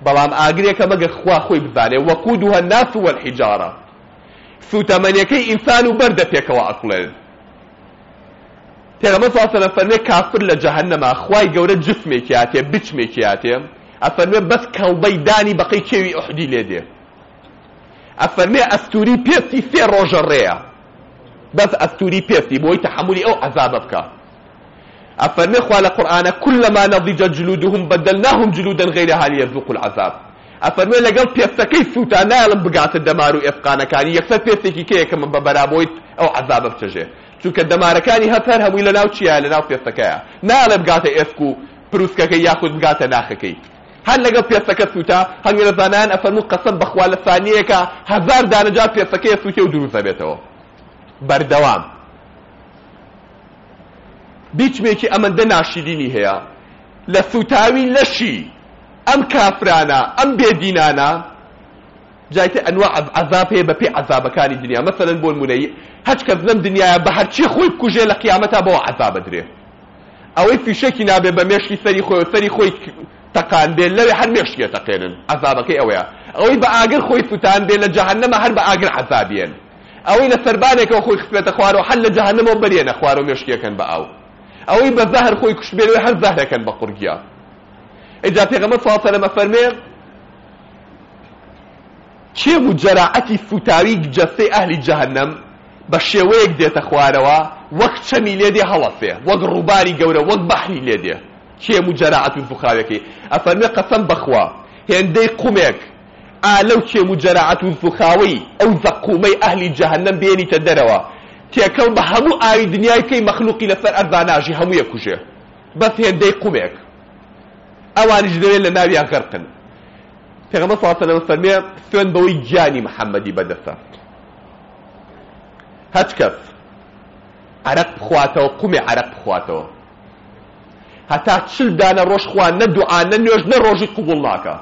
[SPEAKER 1] بەڵام ئاگرێکە مەگە خوا خۆی بزانێ وەقودها الناس والحجاره سوتەمەنیەکەی ئینسان و بەردە پێکەوە ئەقلێن پێغەمبەر صلی الله فەرمێ کافر لە جەهەنەما خوای گەورە جسمێکی هاتێ بچمێکی هاتێ ئەفەرمێ بەس کەڵبەی دانی بەقەی کێوی ئوحدی لێ دێ ئەفەرمێ ئەستوری پێستی سێ ڕۆژە ڕێیە بەس ئەستوری پێستی بۆی تەحملی ئەو عەزابە بکە ئەفەرمێ خوا لە قورئانە كلما نضج جلودهم بدلناهم جلودا غيرها ليذوقوا العذاب ئەفەرمێ لەگەڵ پێستەکەی سووتان نایڵم بگاتە دەمار و ئێفقانەکانی یەکسەر پێستێکی کەیە کە من بە بەرابۆیت ئەو عەزابە بچەژێ چونکە دەمارەکانی هەتەر هەمووی لەناو چیە لەناو پێستەکەیە نایڵێ بگاتە ئێسک و پروسکەکەی یاخود بگاتە ناخەکەی هەر لەگەڵ پێستەکە سووتا هەنگێ لە زانان ئەفەرموو قەسم بەخوا لە ثانیەکە هەزار دانەجا پێستەکەی سووتێ و دروستە بێتەوە بەردەوام بیچمێکی ئەمەندە ناشیدینی هەیە لە سوتاوی لەشی ئەم کافرانە ئەم بێدینانە جایتە ئەنوا عذاب هەیە بەپێ عذابەکانی دنیا مەسەرەن بۆ نمونەی هەچ کەس لەم دنیاە بە هەرچی خۆی بکوژێ لە قیامەتا بەوە عذاب بدرێ ئەوەی فیشەکی نابێ بە مێشکی سەری خۆی سەری خۆی تەقان بێ لەوێ هەر مێشکیە تەقێنن عذابەکەی ئەوەیە ئەوەی بە ئاگر خۆی فوتان بێ لە جەهەنەمە هەر بە ئاگر عذابیێن ئەوەی لە سەربانێکەوە خۆی خسبێتە خوار و هەر لە جەهەنەمەوە بەرێنە خوار و مێشکیەکەن بە ئاو ئەوەی بە زەهر خۆی کوشتبێ لەوێ هەر زەهرەکەن بە قورگیا اذا پیغمبر صلی الله علیه و فرمید چه بو جراعتی فتاوی جثه اهل جهنم بە شێوەیەک دێتە خوارەوە وەک چەمی لێدێ هەڵەفێ وەک ڕووباری گەورە وەک بەحری لێدێ کێم و جەراعەت و فخاوێکی ئەفەرمێ قەسەم بەخوا هێندەی قومێک ئالەو کێم و جەراعەت و فخاوەی ئەو زەقومەی ئەهلی جەهەنەم بێنیتە دەرەوە تێکەڵ بە هەموو ئاوی دنیای کەی مەخلوقی لەسەر ئەرزاناژی هەموو یەکوژێ بەس هێندەی قومێک ئەوانیش دەوێت لە ناویان غەرقن پێغەمبەر صلی الله علیه و فەرمیێ سوێن بەوەی گیانی محەممەدی بەدەسە هەچ کەس عرق بخواتەوە قومی عرق بخواتەوە هەتا چل دانە ڕۆژ خوان نە دوعا نە نوێژ نە ڕۆژی قوبوڵ ناکە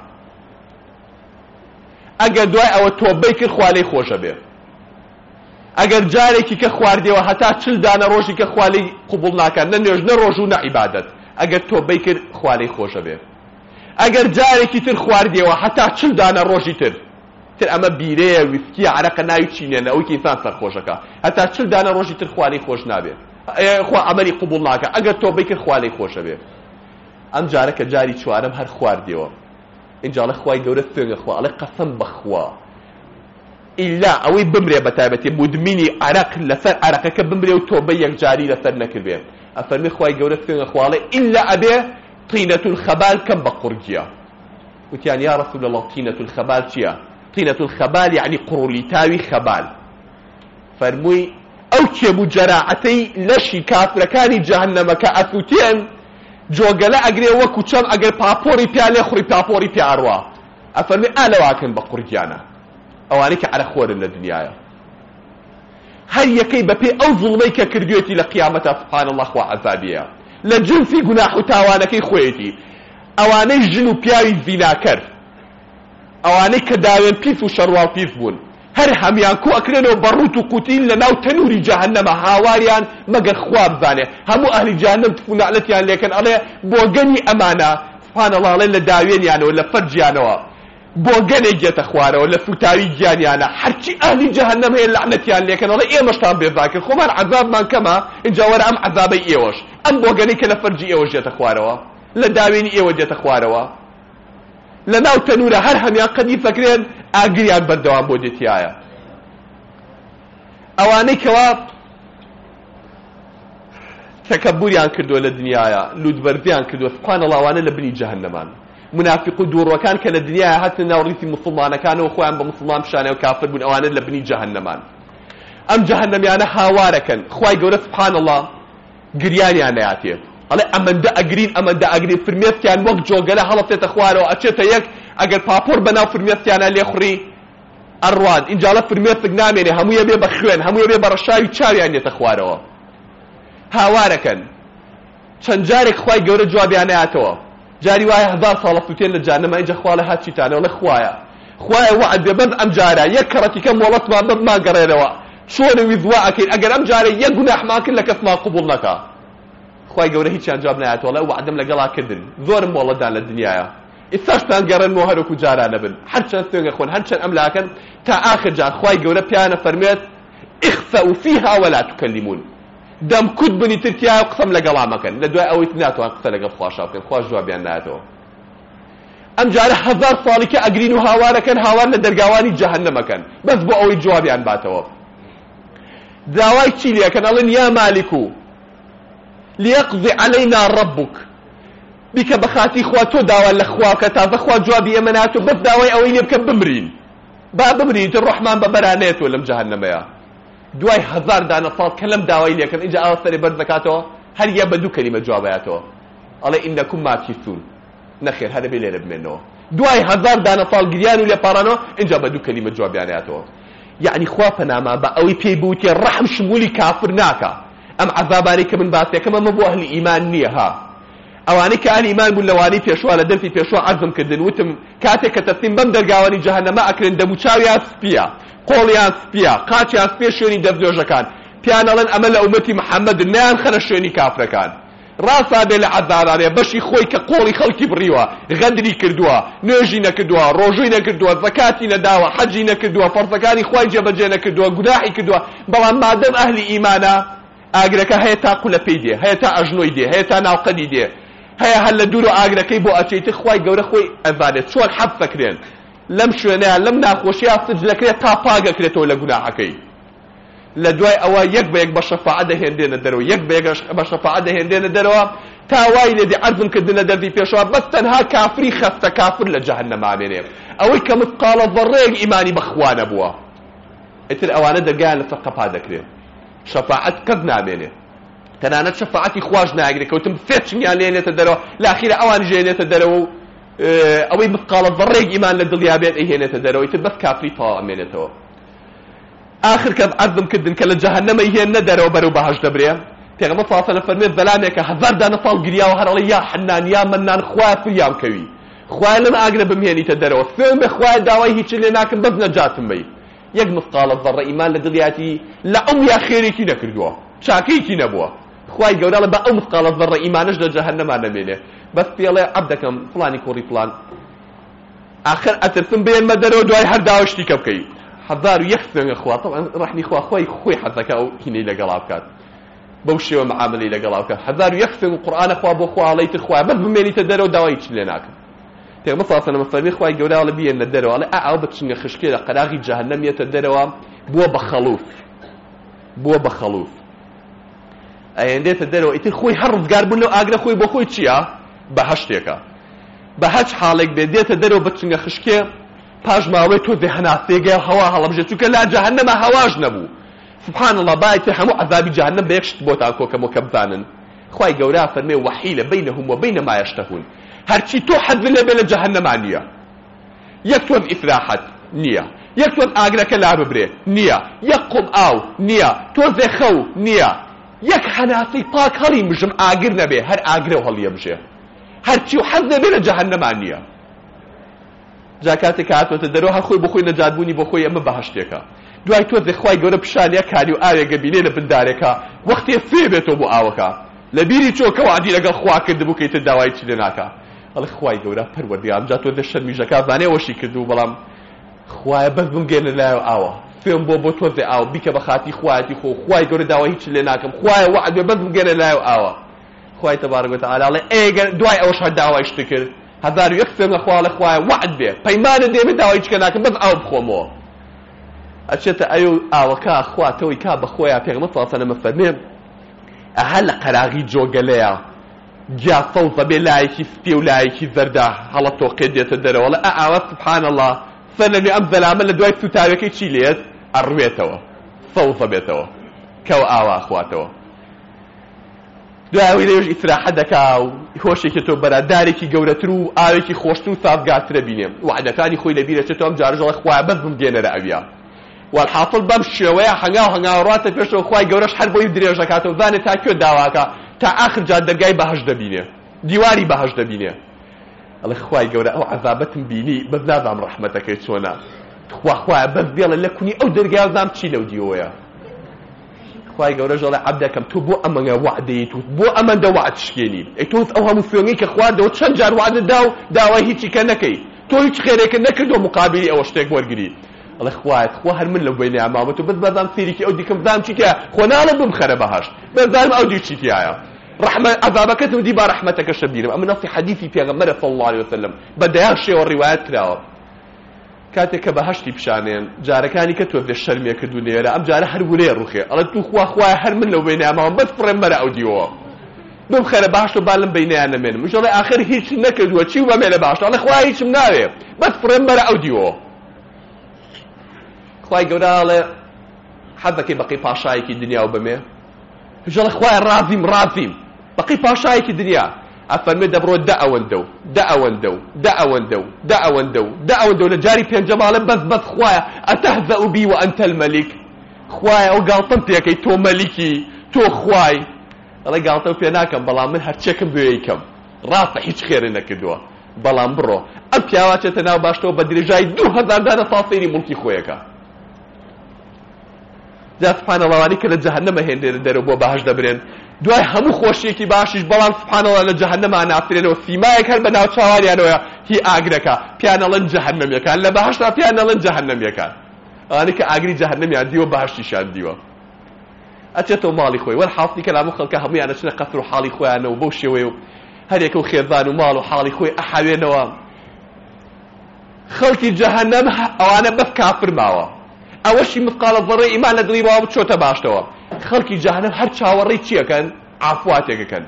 [SPEAKER 1] ئەگەر دوای ئەوە تۆبەی کرد خوالەی خۆشە بێ ئەگەر جارێکی کە خواردەوە هەتا چل دانە ڕۆژی کە خوالی قوبوڵ ناکەن نە نوێژ نە ڕۆژ و نە عیبادەت ئەگەر تۆبەی کرد خوالەی خۆشە بێ ئەگەر جارێکی تر خواردیەوە هەتا چل دانە ڕۆژی تر تر ئەمە بیرەیە ویسکی عرەقە ناوی چینێنە ئەوکی ئینسان سەرخۆشەکە هەتا چل دانە ڕۆژی تر خوالەی خۆش نابێت خوا ئەمەری قوبول ناکە ئەگەر تۆبەی کرد خوالەی خۆشە بێ ئەم جارە کە جاری چوارم هەر خواردیەوە اینجاڵە خوای گەورە سوێنگە خوا ئەڵێ قەسم بەخوا ئیلا ئەوەی بمرێ بەتایبەتی مدمینی عرەق لەسەر عرەقەکە بمرێ و تۆبە یەکجاری لەسەر نەکردێت ئەفەرمی خی گەورەت پێ خواڵێ ئللا ئەبێ قینەتون خەبال کەم بە قورگیا وتیان یا ڕسول لەڵ قینەتون خەبال چییە قینەتون خەبال یعنی قڕۆلی تاوی خەبال فەرمووی ئەو کێبوو جەراعەتەی لەشی کافرەکانی جەهنەمەکە ئەفوتێن جۆگەلە ئەگرێ وەکو چەم ئەگەر پاپۆری پیا لێ خوری پاپۆری پیاڕوا ئەفەرمی ئالەواکەن بە قورگیانە ئەوانەی کە عرەخۆرن لە دنیاە هەر یەکەی بەپێ ئەو زوڵمەی کە کردوێتی لە قیامەتە سبحان الله خوا عەزابیە لە جنسی گوناح و تاوانەکەی خۆیەتی ئەوانەی ژن و پیاوی زیناکەر ئەوانەی کە داوێن پیف و شەڕوا پیف بوون هەر هەمیان کو ئەکرێنەوە بەڕوت و قوتین لە ناو تەنووری جەهەنەمە هاواریان مەگەر خوا بزانێ هەموو ئەهلی جەهەنەم تفونەلەتیان لێکەن ئەڵێ بۆ گەنی ئەمانە سبحان الله لە داوێنیانەوە لە فەرجیانەوە بۆ گەنێک گێتە خوارەوە لە فوتاوی گیانیانە هەرچی ئالی جەهنەم هەیە لەعنەتیان لێکەنەوە ئێمەشتان بێباکە خۆمان عەزابمان کەمە اینجا وەرە ئەم عەزابەی ئێوەش ئەم بۆ گەنێک کە لە فەرجی ئێوەش دێتە خوارەوە لە داوێنی ئێوە دێتە خوارەوە لە ناو تەنورە هەر هەمیان قەدی فەکرێن ئاگریان بەردەوام بۆ دێتیایە ئەوانەی کەوا تەکەبوریان کردووە لە دنیاە لودبەردیان کردووە سوقانە لاوانە لە بنی جەهنەمان منافق و دوڕەکان کە لە دنیا هاتن ناوڕیتی مسلمانەکانەوە خۆیان بە مسلمان پیشانەوە کافر بوون ئەوانە لە بنی جەهەنەمان ئەم جەهەنەمیانە هاوارەکەن خوای گەورە سبحان الله گریانیان نەیاتێت ئەڵێ ئەمەندە ئەگرین ئەمەندە ئەگرین فرمێستیان وەک جۆگەلە هەڵەتێتە خوارەوە ئەچێتە یەک ئەگەر پاپۆر بەناو فرمێستیانە لێخڕی ئەڕوان ئینجاڵە فرمێستک نامێنێ هەموویە بێ بە خوێن هەموویە بێ بە ڕەشاوی چاویان نێتە خوارەوە هاوارەکەن چەند جارێک خوای گەورە جوابیان نەیاتەوە جاری وایە هزار ساڵە سووتێن لە جانەما اینجا خوا لە هاچیتانەوە لە خوایە خوایە وعد بێ بەند ئەم جارە یەک کەڕەتیکەم وڵەتمان بەند ماگەڕێنەوە چۆن ویزوا ئەکەین ئەگەر ئەم جارە یەک گوناحمان کرد لە کەسمان قبول نەکا خوای گەورە هیچیان جواب نایەتەوە لە وعدم لەگەڵا کردن زۆرم وڵەدان لە دنیاە ئێستاشتان گەڕێنەوە هەرۆکو جارانە بن هەرچەند سوێنگە خۆن هەرچەند ئەم لاکەن تا ئاخر جار خوای گەورە پیانە فەرمێت اخفەوا فیها ولا تكلمون دەمکوت بنی ترکیا و قسەم لەگەڵامەکەن لە دوای ئەوەی ناتوان قسە لەگەڵ خواشا بکەن خواش جوابیان ناتەوە ئەمجارە هەزار ساڵی کە ئەگرین و هاوارەکەن هاوار لە دەرگاوانی جەهەنەمەکەن بەس بۆ ئەوەی جوابیان باتەوە داوای چی لێکەن ئەڵێن یا مالیکو ليقضي علينا ربك بکە بەخاتی خوا تۆ داوا لە خواکە تا بەخوا جوابی ئەمە ناتۆ بەس داوای ئەوەی لێ بکە بمرین با بمرین ڕحمان بە بەرانێتەوە لەم جەهەنەمەیە دوای هزار دانە ساڵ کە لەم داوای لێکرد اینجا ئەوە سەری بەرز دەکاتەوە هەر یە بە دوو کەلیمە جوابایەتەوە ئەڵێ ئینەکوم ماکیسون نەخێر هەرە بێ لێرە بمێنەوە دوای هزار دانە ساڵ گریان و لێپارانەوە اینجا بە دوو کەلیمە جوابیانەتەوە یعنی خوا پەناما بە ئەوەی پێی بوتێ ڕەحم شمولی کافر ناکە ئەم عەزابانەی کە من باسیەکەمە مەبوو ئەهلی ئیمان نییە ها ئەوانەی کە ئەن ئیمان بوون لەوانی پێشوا لە دەرفی پێشوا عەرزم کردن وتم کاتێک کە تەسلیم بەم دەرگاوانی جەهەنەمە ئەکرن دەموچاویان سپیە قۆڵیان سپیە قاچیان سپێ شوێنی دەفدۆژەکان پیانەڵەن ئەمە لە ئومەتی محەممەد نیان خەرە شوێنی کافرەکان ڕاسا بێ لە عەدارانێ بەشی خۆی کە قۆڵی خەڵکی بڕیوە غەندری کردووە نوێژی نەکردووە ڕۆژووی نەکردووە زەکاتی نەداوە حەجی نەکردووە فەرزەکانی خوای جێبەجێ نەکردووە گوناحی کردووە بەڵام مادەم ئەهلی ئیمانە ئاگرەکە هەیە تا قولە پێی دێ هەیە تا ئەژنۆی دێ هەیە تا ناوقەدی دێ هەیە هەر لە دوور و ئاگرەکەی بۆ ئەچیتە خی گەورە خۆی ئەزانێت چۆن حەب دەکرێن لەم شوێنەیان لەم ناخۆشییا سج دەکرێت تا پاگەکرێتەوە لە گوناحەکەی لە دوای ئەوە یەک بە یەک بە شەفاعە دەهێندێنە دەرەوە یەک بە یەک بە شەفاعە دەهێندێنە دەرەوە تا وای لێدی عەرزم کردنە دەردی پێشەوە بەس تەنها کافری خەستە کافر لە جەهەنەمانێنێ ئەوەی کە مثقالە ذەڕەیەک ئیمانی بەخوا نەبووە ئیتر ئەوانە دەرگایان لەسەر قەپا دەکرێن شەفاعەت کەس نامێنێت تەنانەت شەفاعەتی خواش ناگرێ کەوتم فێچنیان لێنێتە دەرەوە لاخیرە ئەوان ژێنێتە دەرەوە و ئەوەی بقاڵە بەڕێک ئیمان لە دڵیا بێت ئەیهێنێتە دەرەوەی تر بەس کافری پاوا ئەمێنێتەوە آخر کە عەزم کردن کە لە جەهەنەمە هێنە دەرەوە بەرەو بەهەش دەبرێ پێغەمبەر صلی الله علیه و فەرمێت بەلامێکە هەزار دانە ساڵ گریاوە هەرڵی یا حنان یا منان خوا فریام کەوی خوای لەم ئاگرە بمهێنیتە دەرەوە فێم بە خوای داوای هیچ لێ ناکەم بەس نەجاتم بی یەک مثقالە ذەڕە ئیمان لە دڵیاتی لە ئەم یا خێرێکی نەکردووە چاکەیەکی نەبووە خوای گەورە بە ئەو مثقالت بەڕێ ئیمانش لە جەهەنەما نەمێنێ بەس پێڵێ عەب دەکەم فڵانی کوڕی فڵان آخر ئەترسم بێنمە دەرەوە دوای هەر داوشتی کە بکەیت حەزار و یەک سوێنگە خوا طبعا ڕحمی خوا خۆی خۆی حەزەکە ئەو کینەی لەگەڵا بکات بەو شێوە معاملی لەگەڵا بکات هەزار و یەک سوێنگ قورئانە خوا بۆ خوا ئەڵەی تر خوا بەس بمێنیتە دەرەوە داوای چی لێ ناکەم پێغمبەر صلی الله علیه و سلم خوای گەورە لە بیێنە دەرەوە لە ئاو بچنە خشکێ لە قەراغی جەهەنەمیەتە دەرەوە بووە بە خەڵوف بووە بە خەڵوف ئەیندێتە دەرەوە ئیتر خۆی هەر ڕزگار بوون لەو ئاگرە خۆی بۆ خۆی چییە بە هەشتێکە بە هەچ حاڵێک بێ دێتە دەرەوە بە چنگە خشکێ پاش ماوەی تۆ دێهناسێگە هەوا هەڵەبژێت چونکە لا جەهەنەمە هەواش نەبوو سبحان الله باەتێ هەموو عذابی جەهەنەم بە یەکشت بۆ تاکۆکەمەوە کە بزانن خوای گەورە فەرمێ وحیلە بینەهم و بینە ما یەشتەهون هەرچی تۆ حەزت لەبێ لە جەهەنەما نییە یەک تۆم ئیفراحەت نییە یەک تۆم ئاگرەکە لا ببرێ نییە یەک قوم ئاو نییە تۆ زێخەو نییە یەک حەنافی پاک هەڵی بژم ئاگر نەبێ هەر ئاگرە و هەڵیە بژێ هەرچی و حەز نەبێ لە جەهەنەمان نییە جا کاتێک هاتوەتە دەرەوە هەر خۆی بخۆی نەجاتبوونی بۆ خۆی ئەمە بەهشتێکە دوای تۆ دەخوای گەورە پیشانە کاری و ئاوێگە بینێ لە بندارێکە وەختێ فێ بێتەوە بۆ ئاوەکە لە بیری چۆکەەوە عادی لەگەڵ خوا کردبوو کەیتە داوای چی لێناکە ئەڵ خوای گەورە پەروەردیام جا تۆ دە شەرمیژەکە بانێ وەشی کردو بەڵام خوایە بەس بم گێنە لایەوە ئاوە پێم بۆ بۆ تۆزێ ئاو بیکە بە خاتی خواتی خۆ خوای گەورە داوا هیچ لێ ناکەم خوایە وعدێ بەس بگەرە لایو ئاوە خوای تەبارەگوتە ئالاڵێ ئێگەر دوای ئەوەش هەر داوای شت کرد هەزار و یەک سێم لە خوا لە خوایە وعد بێ پەیمانە دێمە داوای چکە ناکەم بەس ئاو بخۆمەوە ئەچێتە ئەو ئاوەکە خواتەوەی کا بە خۆیان پێغمە ساسەنەمە فەرمێ ئەهە لە قەراغی جۆگەلەیە جا سەوزە بێ لایەکی سپی و لایەکی زەردا هەڵە تۆقێ دێتە دەرەوە لە ئاوە سبحان الله سەرەمی ئەم زەلامە لە دوای سوتاوەکەی چی لێت ئەڕوێتەوە فەوفە بێتەوە کەو ئاوا خواتەوە دوایەوەی لەێژ ئیسراحە دەکا و هۆشێکی تۆ بەرادارێکی گەورەتر و ئاوێکی خۆشتر و سازگاترە بینێم وعدەکانی خۆی لەبیرەچێت تۆم جارژەڵە خوای بەزم دێنەرە ئەویا والحافڵ بەم شێوەیە هەنگا و هەنگا ڕاتە پێشەوە خوای گەورەش هەر بۆی درێژەکاتەوە زانێت تا کوێ داواکە تا ئاخر جا دەرگای بەهش دەبینێ دیواری بەهش دەبینێ ئەڵێ خوای گەورە ئەو عذابەتم بینی بەز نازام ڕەحمەتەکەی چۆنا خواخوا بەس بێڵە لە کونی ئەو دەرگازان چی لەو دیەوەیە خی گەورەژەڵە عبدەکەم تو بۆ ئەمەگە وعدەیت و بۆ ئەمەندە وعد شکێنی ئەیتۆت ئەو هەموو فێنگەی کە خواردەوە چەند جار وعدە دا و داوای هیچی کە نەکەی تۆ هیچ خێرێکە نەکردو مقابلی ئەوە شتێک وەرگری ئەڵە خوایت خوا هەر من لە بۆی نیاماوەت و بەس بەدام سیریکی ئەو دیکەم دام چیکە خۆناڵە بم خەرە بەهاشت بەزانم ئەو دی چیتیایە رحمة أبابك تودي با رحمتك شبيرم أما نصي حديثي في غمرة صلى الله عليه وسلم بدأ شيء والروايات تراوه کاتێک کە بەهشتی پیشانێن جارەکانی کە تۆ دەش شەرمێ کردو نێرە ئەم جارە هەر ولێ ڕوخێ ئەڵە تو خواخوای هەر من لەو بینامەوە بەت فڕێم بەرە ئەو دیوە بم خەرە باش و بالم بینیان نمێنم مژڵێ آخر هیچ نەکردووە چی بەمێ لە باش ئەڵە خوا هیچم ناوێ بەت فڕێم بەرە ئەو دیوە خوای گەوراڵێ حەبەکەی بەقی پاشایەکی دنیا و بەمێ مژڵە خوای ڕازیم ڕازیم بەقی پاشایەکی دنیا ئەفەرمێ دەبڕۆ دە ئەوەندە و دە ئەوەندە و دە ئەوەندە و دە ئەوەندە و دە ئەوەندە و لە جاری پێنجەماڵە بەس بەس خوایە ئەتەهزە وبی و ئەنتە المەلیک خوایە ئەو گاڵتەم پێەکەی تۆ مەلیکی تۆ خوای ئەڵێ گاڵتە پێ ناکەم بەڵام من هەرچێکم دوێیکەم ڕاستە هیچ خێری نەکردووە بەڵام بڕۆ ئەم پیاواچێتە ناو باشتەوە بە درێژای دوو هەزار دانە فاسێنی مڵکی خۆیەکە جا سبحانەڵەوانی کە لە جەهەنەمە هێندێن دەرە بۆ بەهەش دەبرێن دوای هەموو خۆشیەکی باشیش بەڵام سبحانەوە لە جەهەنەما نافرێنەوە سیمایەک هەر بە ناو چاواریانەوە هی ئاگرەکە پیانەڵەن جەهەنەمیەکان لە بەهشتا پیانەڵەن جەهەنەمیەکان ئەوانەی کە ئاگری جەهەنەمیان دیوە بەهشتیشان دیوە ئەچێتەوە ماڵی خۆی وەرحافتی کە لامە خەڵکە هەموویان ئەچنە قەتر و حاڵی خۆیانەوە بەو شێوەیە و هەرێکە و خێزان و ماڵ و حاڵی خۆی ئەحاوێنەوە خەڵکی جەهەنەم ئەوانە بەس کافر ماوە ئەوەشی مثقالە ذەڕەی ئیمان لە دڵی باوە بچۆتە باشتەوە خەڵکی جەهنەم هەر چاوەڕێی چیەکەن عافواتێکەکەن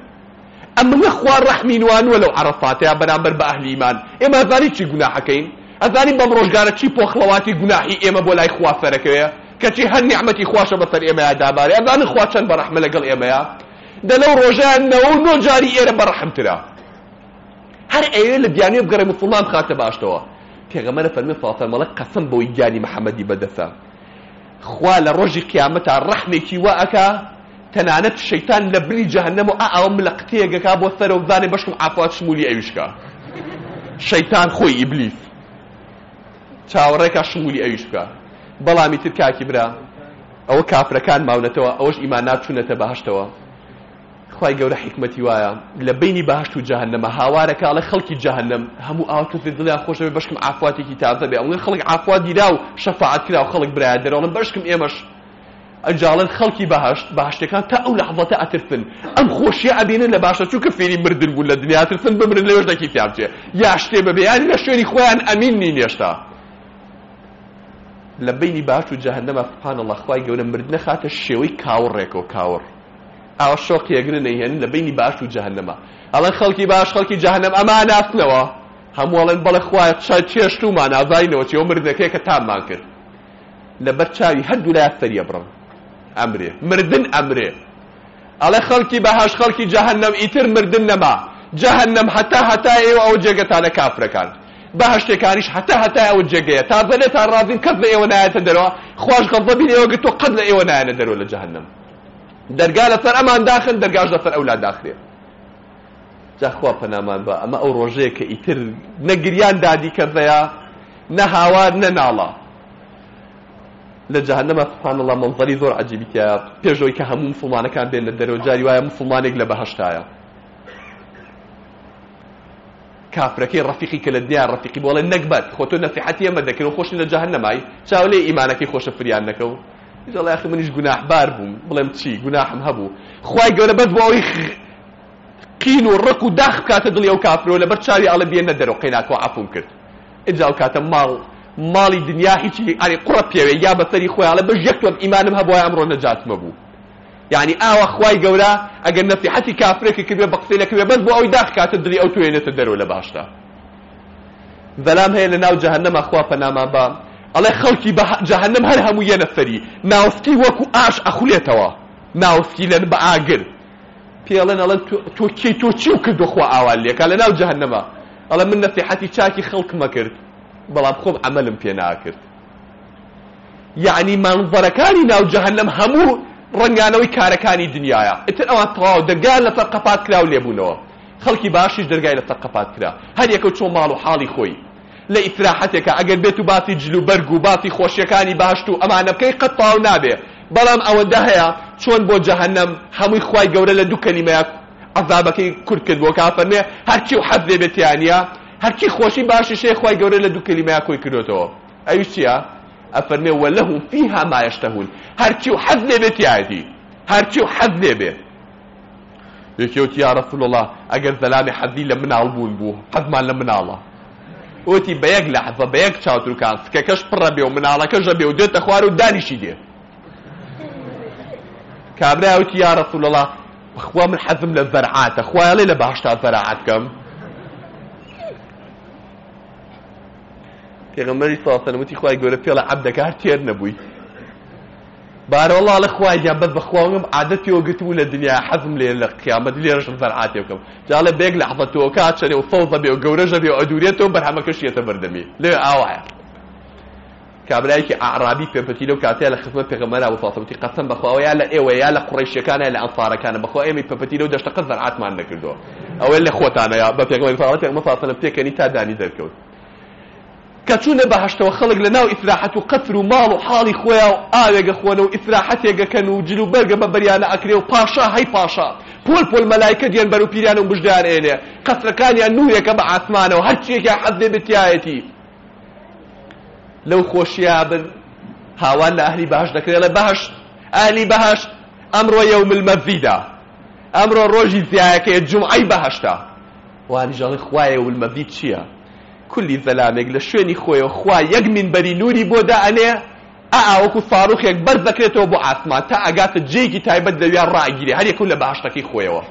[SPEAKER 1] ئەم لە خوا ڕەحمینوان وە لەو عرفاتەیە بەرامبەر بە ئەهلی ئیمان ئێمە ئەزانی چی گوناحەکەین ئەزانی بەم ڕۆژگارە چی پۆخڵەواتی گوناحی ئێمە بۆ لای خوا فەرەکەوەیە کەچی هەر نیعمەتی خواشە بەسەر ئێمەیە دابارێ ئەزانن خوا چەند بەڕەحمە لەگەڵ ئێمەیە دە لەو ڕۆژیان نەوە نۆ جاری ئێرە بەڕەحمترا هەر ئەوێ لە بیانێ بگەڕێ مسلمان خاتە باشتەوە پێغەمەرە فەرمی فاتەمەڵە قەسم بەوەی گیانی محەممەدی بەدەسە خوا لە ڕۆژی قیامەتە ڕەحمێکی وە ئەکا تەنانەت شەیتان لە بری جەهنەم و ئاوم لە قتێگەکا بۆ سەرە و زانێ بەشم ئافات شمولی ئەویشکە شەیتان خۆی ئیبلیس چاوەڕێکە شمولی ئەویش بکە بەڵامی تر کاکی برا ئەوە کافرەکان ماونەتەوە ئەوەش ئیمان ناچوونەتە بەهشتەوە خی گەورە حکمەتی وایە لە بینی باشت و جاهنەمە هاوارەکە لە خەڵکی جاهنم هەموو ئاوتفر دڵیا خۆشەوێ بەشکم ئافاتێکی تازە بێ ئەوە خەڵک ئافوا دیرا و شەفاعت کرا و خەڵک برای دەرەوەڵم بەشکم ئێمەش ئەنجاڵن خەڵکی بەهشت باشتەکان تا ئەو لەحظەتە ئەترسن ئەم خۆشیە ئەبێنن لە باشە چووکە فێری مردن بوون لە دنیا ترسن بمرن لەێش دەکی تیاچێ یا شتێ بەبیانی لە شوێنی خۆیان ئەمین نی نێشتا لە بینی باش و جەهنەمە سبحان الله خوای گەورە مردنە خاتە شێوەی کاوەڕێکەوە کاوەڕ ئەو شۆقیەگرن نەیهێن لە بینی باش و جەهنەما ئەڵەن خەڵکی باش خەڵکی جەهنەم ئەما نافتنەوە هەمووڵەن بەڵە خوایە چای چێشت و مانازاینەوە چی ئەو مردنەکەی کە تاممان کرد لە بەرچاوی هەردوو لای ئەفتەریە بڕم ئەمرێ مردن ئەمرێ ئەڵە خەڵکی بەهاش خەڵکی جەهنەم ئیتر مردن نەما جەهنەم هەتا هەتا ئێوە ئەو جێگەتانە کافرەکان بەهشتێکانیش هەتا هەتا ئەو جێگەیە تا بەنێ تا ڕازین کەس لە ئێوە نایەتە دەرەوە خوۆش غەڵبە بین ئێوە گەتۆ قەت لە ئێوە نایەنە دەرەوە لە جەهنەم دەرگا لەسەر ئەمان داخن دەرگاش لەسەر ئەولا داخرێ جاخوا پەنامان بە ئەمە ئەو ڕۆژەیە کە ئیتر نەگریان دادی کەزەیە نە هاوار نە ناڵە لە جەهەنەمە سوبحانەڵڵا مەنزەری زۆر عەجیبیتە پێشەوەی کە هەموو مسلمانەکان بێن لە دەرەوە جاری وایە مسلمانێک لە بەهەشتایە کافرەکەی ڕەفیقی کە لە دنیا ڕەفیقی بۆڵێ نەکبەت خۆ تۆ نەفیحەتی ئەمە دەکەن و خۆشی لە جەهەنەمای چاولێ ئیمانەکەی خۆشە فریان نەکەوت ئیشاڵڵا یاخی منیش گوناحبار بووم بڵێم چی گوناحم هەبوو خوای گەورە بەس بۆ ئەوەی قین و ڕق و داخ بکاتە دڵی ئەو کافرەوە لەبەر چاوی ئەڵە بێنە دەرەوە قەیناتەوە عفوم کرد ئجا ئەو کاتە ماڵ ماڵی دنیا هیچی ئەنی قوڕە پێوێ یا بەسەری خۆیاڵە بەش یەکتوەم ئیمانم هەبووە ئەمڕۆ نەجاتمە بوو یعنی ئاوە خوای گەورە ئەگەر نەسیحەتی کافرێکی کردێ بە قسەی لەکردێ بەس بۆ ئەوی داخکاتە دڵی ئەو توێنێتە دەرەوە لە باشدا بەلام هەیە لە ناو جەهەنەما خوا پەنامان بە ئەڵێ خەڵکی جەهەنم هەر هەموو یە نەفەری ناوسکی وەکو ئاش ئەخولێتەوە ناوسکی لەن بە ئاگر پێڵێن ئەڵێن تۆ کێ تۆ چی و کردوخوا ئاوان لێکا لە ناو جەهەنەمە ئەڵە من نەسیحەتی چاکی خەڵکمە کرد بەڵام خۆم ئەمەلم پێ ناکرد یعنی مانزەرەکانی ناو جەهەنەم هەموو ڕنگانەوەی کارەکانی دنیاە ئتر ئەوان تەواو دەرگا لە تەرقەپات کراو لێبوونەوە خەڵکی باشیش دەرگای لە تەرقەپات کرا هەر یەکەو چۆن ماڵ و حاڵی خۆی لە ئیسراحەتێکە ئەگەر بێت و باسی جلوبەرگ و باسی خۆشیەکانی باشت و ئەمانە بکەی قەت تاو نابێ بەڵام ئەوەندە هەیە چۆن بۆ جەهەنەم هەمووی خوای گەورە لە دوو کەلیمەیە عەذابەکەی کورد کرد بۆ کافەرمێ هەرچی و حەزێ بێتیانە هەرکی خۆشی باششێ خوای گەورە لە دوو کەلیمەیە کۆی کردوتەوە ئەویش چییە ئەفەرمێ وەلەهم فیها ما یشتەهون هەرچی و حەز لێ بێت یادی هەرچی و حەز لێ بێت یەکێوتی یا رەسول الله ئەگەر زەلامی حەزی لە مناڵ بوون بوو حەزمان لە مناڵە ئۆتی بە یەک لەحزە بە یەک چاوتروکان سکەکەش پڕە بێ و مناڵەکەشە بێ و دێتە خوار و دانیشی دێ کابرا وتی یا ڕسوول الله بخوا من حەزم لە زەرعاتە خوایڵێ لە باشتا زەرعات کەم پێغەمبەری ساسەنموتی خوای گەورە پێڵە عەبدەکە هەر تێر نەبووی بارەوەڵا لە خوایان بەد بەخواوم عادەتی وەگرتبوو لە دنیا حەزم لێ لە قیامەت لێرەشم زەرعاتی بکەم جاڵێ بێک لە حەزەتەوەکە چەرێ و فەوزە بێ و گەورەژە بێ و ئەدوورێتەوە بەرهەمەکەشیێتە بەردەمی لێ ئاواە کابراایکی عرابی پێپەتی لەو کاتەیە لە خزمە پێغەمەرا و فاسەوتی قەسم بەخواوە یا لە ئێوە یا لە قڕیشەکانە لە ئەنفارەکانە بەخوا ئێمە پەپەتی لەو دەشتەقە زەرعاتمان نەکردەوە ئەوە لە خۆتانەیە بە پێغمەری فاڵەتێک مەفااسەە پێکەنی تا دانی دەرکەوت کە چوونە بەهشتەوە خەڵک لە ناو ئیسراحەت و قەتر و ماڵ و حاڵی خۆیان و ئاوێگە خۆنە و ئیسراحەتێگەکەن و جلو بەرگە بە بەریانە ئەکرێ و پاشا هەی پاشا پۆل پۆل مەلایکە دیێن بەر و پیریان و بژدار ئێنێ قەسرەکانیان نورێکە بە ئاسمانەوە هەرچیەکیان حەزێ بتیایەتی لەو خۆشییا بن هاوان لە ئەهلی بەهشت دەکرێت لە بەهشت ئەهلی بەهشت ئەمڕۆ یەوم المەزیدا ئەمڕۆ ڕۆژی زیایەکەی جومعەی بەهشتا وانیژەڵی خوایە و المەزید چییە کولی زەلامێک لە شوێنی خۆیەوە خوا یەک مینبەری نووری بۆدا ئەنێ ئاوەکو فاروخێک بەرزەکرێتەوە بۆ ئاسمان تا ئەگاتە جێیکی تایبەت دەویان ڕاگیری هەر یەکەو لە بەهشتەکەی خۆیەوە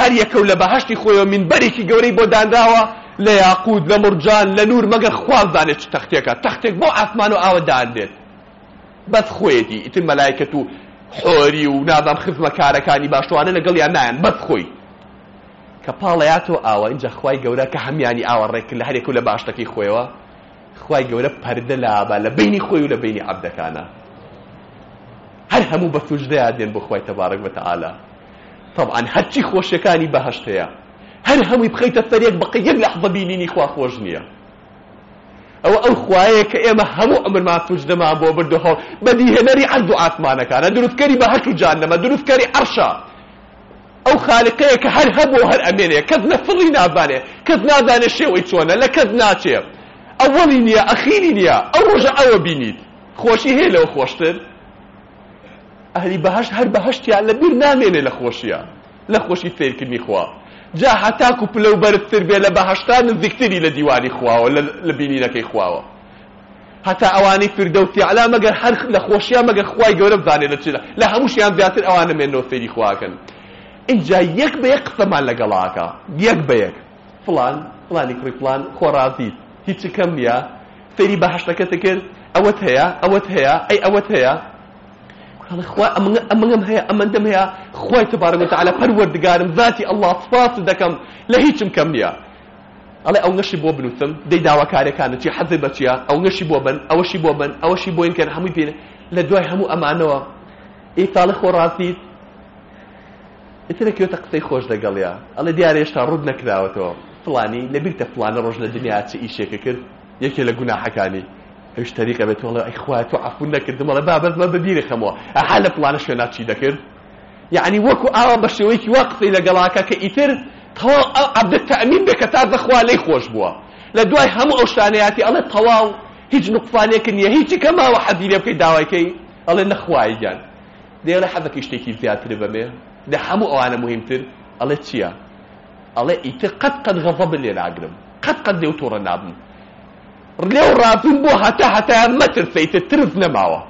[SPEAKER 1] هەر یەکەو لە بەهشتی خۆیەوە مینبەرێکی گەورەی بۆ دانراوە لە یاقوت لە مرجان لە نور مەگە خوازانێت چ تەختێکە تەختێک بۆ ئاسمان و ئاوە داندێت بەس خۆیەتی ئیتر مەلایکەت و حۆری و نادام خزمەکارەکانی باشوانە لەگەڵیان نایەن بەس خۆی کە پاڵەیاتەوە ئاوە اینجا خی گەورە کە هەمیانی ئاوە ڕێکرد لە هەرێک و لە باشتەکی خۆیەوە خی گەورە پەردە لابە لە بینی خۆی و لە بینی عبدەکانە هەر هەموو بە توژدەیا دێن بۆ خی تەبارەک بەتەعاالە طبعاً هەرچی خۆشەکانی بەهشتەیە هەر هەمووی بخەیتە سەرێک بەقی یەک لەحظە بینینی خوا خۆش نییە ئەوە ئەو خوایە کە ئێمە هەموو ئەمر مافوج دەما بۆ بردو هەڵ بەدی هێنەری عرد و ئاسمانەکانە دروستکەری بە هەرچ و جانەمە دروستکەری عەرشە ئەو خالقەیە کە هەر هەبوو هەر ئەمێنێ کەس لە فڕی نابانێ کەس نازانێ شێوەی چۆنە لە کەس ناچێ ئەوەڵی نییە ئەخیری نییە ئەو ڕۆژە ئەوە بینیت خۆشی هەیە لەوە خۆشتر ئەهلی بەهشت هەر بەهشتیان لەبیر نامێنێ لە خۆشیە لە خۆشی فێرکردنی خوا جا هەتاکو پلەوبەرتر بێ لە بەهشتان نزیکتری لە دیوانی خواوە لە بینینەکەی خواوە هەتا ئەوانی فردەوتی علا مەگەر هەر لە خۆشیە مەگەر خوای گەورە بزانێت لە چ لە هەمووشیان زیاتر ئەوانە مێنەوە سەری خواکەن اینجا یەک بە یەک قسەمان لەگەڵاکە یەک بە یەک فلان فلانی کوڕی فلان خۆڕازیت هیچی کەم نیە فێری بەهشتەکەتە کرد ئەوەت هەیە ئەوەت هەیە ئەی ئەوەت هەیە ئەمەم هەیە ئەمەندەم هەیە خۆی تبارەمەتەعاالە پەروەردگارم ذاتی ئەلله سپاس دەکەم لە هیچم کەم نییە ئەڵێ ئەو نەشی بۆ بنووسم دەی داواکارەکانە چی حەزی بەچیە ئەو نەشی بۆ بن ئەوەشی بۆ بن ئەوەشی بۆین کردن هەمووی پێ لە دوای هەموو ئەمانەوە ئیساڵە خۆڕاستیت ئترە کوێتە قسەی خۆش دەگەڵیا ئەڵێ دیارە هێشتا ڕوود نەکراوەتەوە فلانی لەبیرتە فلانە ڕۆژ لە دنیا چی ئیشێکە کرد یەکێ لە گوناحەکانی هیچ تەریقە بێتەوەڵێ ئەیخوات و عفون نەکردمەڵە بابەت بە بەبیری خەمەوە ئەها لە پلانە شوێنا چی دەکرد یعنی وەکو ئاوە بە شێوەیەکی وا قسەی لەگەڵاکە کە ئیتر تەوا ئەو عبدت تەمین بێ کە تا دەخوا لەی خۆش بووە لە دوای هەموو ئەو شانەیەتی ئەڵێ تەواو هیچ نقصانێک نییە هیچی کەماوە حەدی لێ بکەی داوایکەی ئەڵێ نەخوایگەن دێرە حەزەکە شتێکی زیاتر بەمێ لە هەموو ئەوانە مهمتر ئەڵێ چییە؟ ئەڵێ ئیتر قەت قەت غەزەب لێ ناگرم قەت قەت لێو تۆڕە نابم لێو ڕابن بۆ هەتا هەتایان مەترسەیتە ترس نەماوە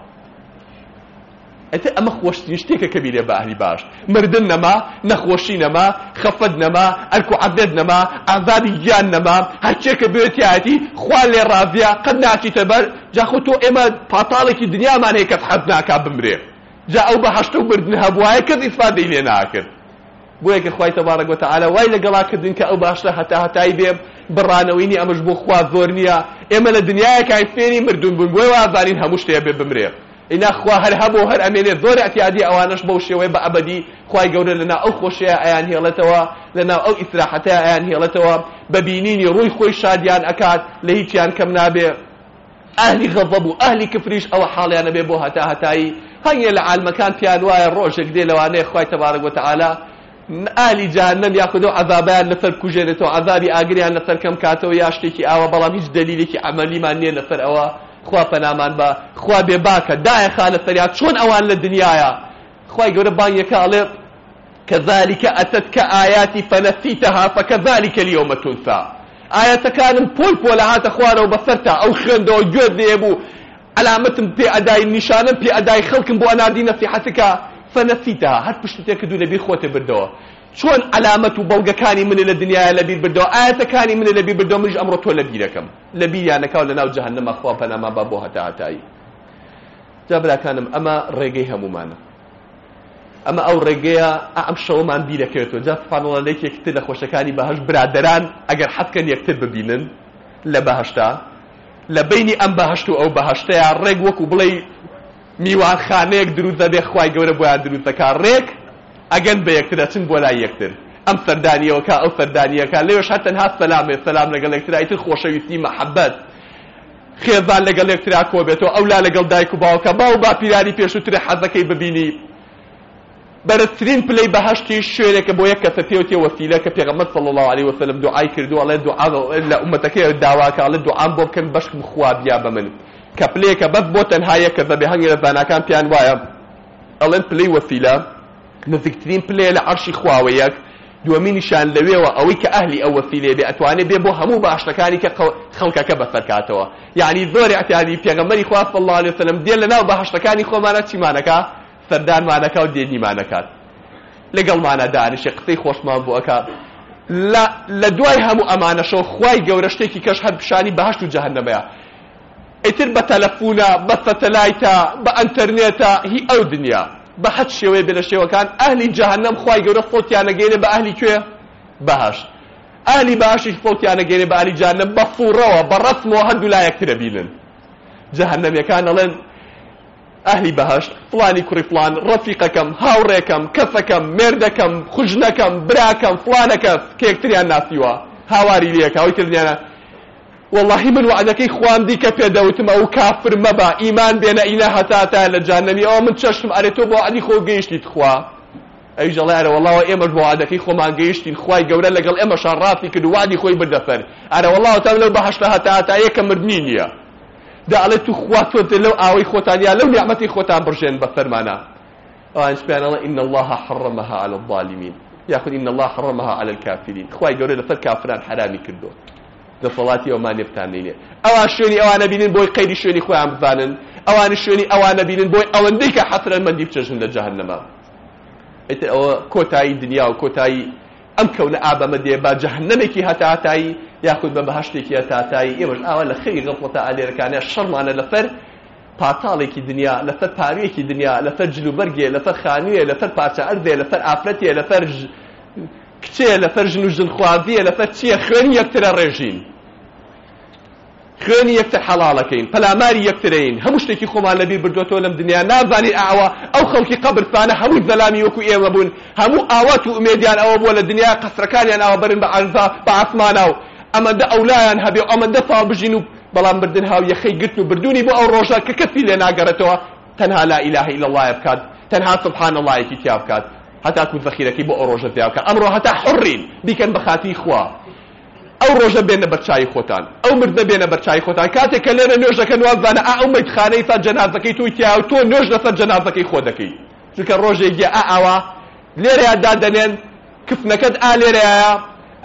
[SPEAKER 1] ئەتە ئەمە خۆشتین شتێکە کە بیرێ باهری باش مردن نەما نەخۆشی نەما خەفەت نەما ئەرکو عەبێت نەما ئازادی گیان نەما هەرچێکە بێتیایەتی خوا لێ ڕازیا قەت ناچیتە بەر جاخۆ تۆ ئێمە پاتاڵێکی دنیامان هەیە کەس حەز ناکا بمرێت جا ئەو بە هەشتە و بردن هەبوایە کرد ئیسفادەی لێ ناکرد بۆیە کە خوای تەبارەک وتەعالا وای لەگەڵاکردن کە ئەو باشتە هەتا هەتای بێ بڕانەوەینی ئەمەش بۆ خوا زۆر نییە ئێمە لە دنیای کایفێنی مردون بوون بۆی وازانین هەموو شتەیە بێ بمرێ ئینا خوا هەر هەبوو هەر ئەمێنێ زۆر ئەتیادی ئەوانش بەو شێوەی بە ئەبدی خوای گەورە لەنا ئەو خۆشەیە ئەیان هێڵێتەوە لەناو ئەو ئیسراحەتە ئەیان هێڵێتەوە بەبینینی ڕووی خۆی شادیان ئەکات لە هیچیان کەم نابێ ئەهلی غەضەب و ئەهلی کفریش ئەوە حاڵیانە بێ بۆ هەتا هەتایی هەنگێ لە عالمەکان پیان وایە ڕۆژێک دێ لەوانەیە خوای تەبارەک وتعالا ئالی جانم یاخود عذابیان لەسەر کوژێنێتەوە عذابی ئاگریان لەسەر کەم کاتەوە یا شتێکی ئاوە بەڵام هیچ دلیلێکی عملیمان نییە لەسەر ئەوە خوا پەنامان بە خوا بێباکە دایە خا لەسەریا چۆن ئەوان لە دنیاە خوای گەورە بانیەکە ئەڵێ كذلك أتتك آياتي فنسيتها فكذلك اليوم تنسى ئاەتەکانم پۆل پۆلە هاتە خوارەوە بەسەرتا ئەو خوێندەوە گوێ دێبوو علامتم پێ ئەدای نیشانم پێ ئەدای خەڵکم بۆ ئەنادی نەسیحەتەکە فەنەسیتە هەر پشتێک کردو لەبیر خۆتە بردەوە چۆن علامەت و بەڵگەکانی منە لە دنیاە لەبیر بردەوە ئاەتەکانی منە لەبیر بردەوە منش ئەمڕۆ تۆ لەبیرەکەم لەبیریانەکەو لە ناو جەهنەمە خوا پەناما با بۆ هەتاهاتایی جا براکانم ئەمە ڕێگەی هەمومانە ئەمە ئەو ڕێگەیە ئەم شەوەمان بیرەکەوێتەوە جا فانوڵەیەک یەکتر لە خۆشەکانی بەهش برادران ئەگەر حەتکەن یەکتر ببینن لە بەهشتا لە بینی ئەم بەهشت و ئەو بەهشتەیە ڕێک وەکو بڵێ میوانخانەیەک دروست دەبێ خخوای گەورە بۆیان دروستەکە ڕێک ئەگەن بە یەکتر دەچن بۆ لای یەکتر ئەم سەردانیەوەکە ئەو سەردانیەکە لێوش هەر تەنها سەلامێ سەلام لەگەڵ یەکترایتر خۆشەویستی مەحەبەت خێزان لەگەڵ یەکترا کۆبێتەوە ئەولا لەگەڵ دایک و باوکە باو با پیرانی پێشووترە حەزەکەی ببینی بەرزترین پلەی بەهشتی شوێرێکە بۆ یەک کەسە پێوتێ وەسیلە کە پێغەمبەر صلی الله عليه وسلم دوعای کردو ئەڵێ دوعا لە ئومەتەکەی داواکە ئەڵێ دوعام بۆ بکەن بەشم خوا بیا بە من کە پلەیەکە بەس بۆ تەنها یەکە دەبێ هەنگی لە زاناکان پیان وایە ئەڵێن پلەی وەسیلە نزیکترین پلەیە لە عەرشی خواوەیەک دووەمی نیشان لەوێەوە ئەوەی کە ئەهلی ئەو وەسیلێ بێ ئەتوانێت بێ بۆ هەموو باشەکانی کە خەڵکەکە بەسەرکاتەوە یعنی زۆر احتیادی پێغەمبەری خوا صلی الله عليه وسلم دێ لەناو بەهشتەکانی خۆمانە چیمانەکە سەردانمانەکە و دێنیمانەکات لەگەڵمانە دانیشی قسەی خۆشمان بۆ ئەکا لە دوای هەموو ئەمانەشەوە خوای گەورە شتێکی کەش هەر پیشانی بەهشت و جەهەنەمەیە ئیتر بە تەلەفونە بە سەتەلایتە بە ئەنتەرنێتە هی ئەو دنیا بە حەت شێوەیە بێ لە شێوەکان ئەهلی جەهەنەم خوای گەورە فۆتیانەگەێنێ بە ئەهلی کوێ بەهشت ئەهلی باشیش فۆتیانەگەێنێ بە ئەهلی جەهەنەم بە فوڕەوە بە ڕەسمەوە هەردوو لایەکترە بینن جەهەنەمیەکان ئەڵێن ئەهلی بەهشت پلانی کوڕی پلان ڕەفیقەکەم هاوڕێکم کەسەکەم مێردەکەم خوژنەکەم براکەم فلانەکە کێکتریان ناسیوە هاواری لەکە ئەوی ترنیانە واللهی من وعدەکەی خواندی کە پێدەوتم ئەو کافر مەبا ئیمان بێنە ئینە هەتاتا لە جانەمی ئەو من چەشم ئەرێ تۆ بۆ عەلی خۆ گەیشتیت خوا ئەوی جەڵارە وڵاوە ئێمەش بۆ عادەکەی خۆمان گەیشتین خوای گەورە لەگەڵ ئێمە شان ڕافی کرد وادی خۆی بردەفەر ئەرە وڵاوە تا لەو بەهشتە هەتاتا یەکە مردنی نییە دەڵێ تو خواتۆ لەو ئاوەی خۆتانیا لەو نیعمەتی خۆتان بڕژێن بە فەرمانە ئەوان شپیانەڵە ئین الله حڕمەها على الظالمین یاخود ئین الله حڕمەها على الكافرین خوای گەورە لەسەر کافران حرامی کردو دەسەڵاتی ئەومانێ بتانینێ ئەوان شوێنی ئەوانە بینن بۆی قەیدی شوێنی خۆیان بزانن ئەوانە شوێنی ئەوانە بینن بۆی ئەوەندەی کە حەسرەن مەندی بچەژن لە جەهەنەما ئەوە کۆتایی دنیا و کۆتایی ئەم کەونە ئابەمە دێ با جەهەنەمێکی هەتاهاتایی یاخود بە بەهشتێکیە تاتایی ئێمەش ئاوا لە خەی غڵەتە ئالێرەکانە شەرمانە لەفەر پاتاڵێکی دنیا لەفەر پارویەکی دنیا لەفەر جلوبەرگێ لەفەر خانوویە لەفەر پارچە ئەردێ لەفەر ئافرەتە لەفەر کچێ لەفەر ژن و ژنخواردیە لەفەر چییە خوێنی یەکترە ڕێژین خوێنی یەکتە حەڵاڵەکەین پەلاماری یەکترین هەموو شتێکی خۆمان لەبیر بردوێتەوە لەم دنیا نازانی ئاوا ئەو خەڵکی قبرتانە هەمووی زەلامی وەکو ئێوە بوون هەموو ئاوات و ئومێدیان ئەوە بووە لە دنیا قەسرەکانیان ئاوە بەرن بە ئەرزا بە عسمانە و ئەمەدە ئەولایان هەبێ و ئەمەدە پابژین و بەڵام بردن هاو یەخەی گرت و بردونی بۆ ئەو ڕۆژە کە کەسی لێ ناگەڕێتەوە تەنها لا ئیلاهە ئیلا الله بکات تەنها سبحان اللهیەکی تیا بکات هەتا کو ذەخیرەکەی بۆ ئەو ڕۆژە تیا بکات ئەمڕۆ هەتا حڕین بیکەن بە خاتی خوا ئەو ڕۆژە بێنە بەرچای خۆتان ئەو مردە بێنە بەرچای خۆتان کاتێک کە لێرە نوێژەکە وازانە ئا ئەو مەیتخانەی سەر جەنازەکەی توی تیا و تۆ نوێژ لەسەر جەنازەکەی خۆ دەکەی چونکە ڕۆژێک ئا ئاوا لێرەیە دادەنێن کفنەکەت ئا لێرەیە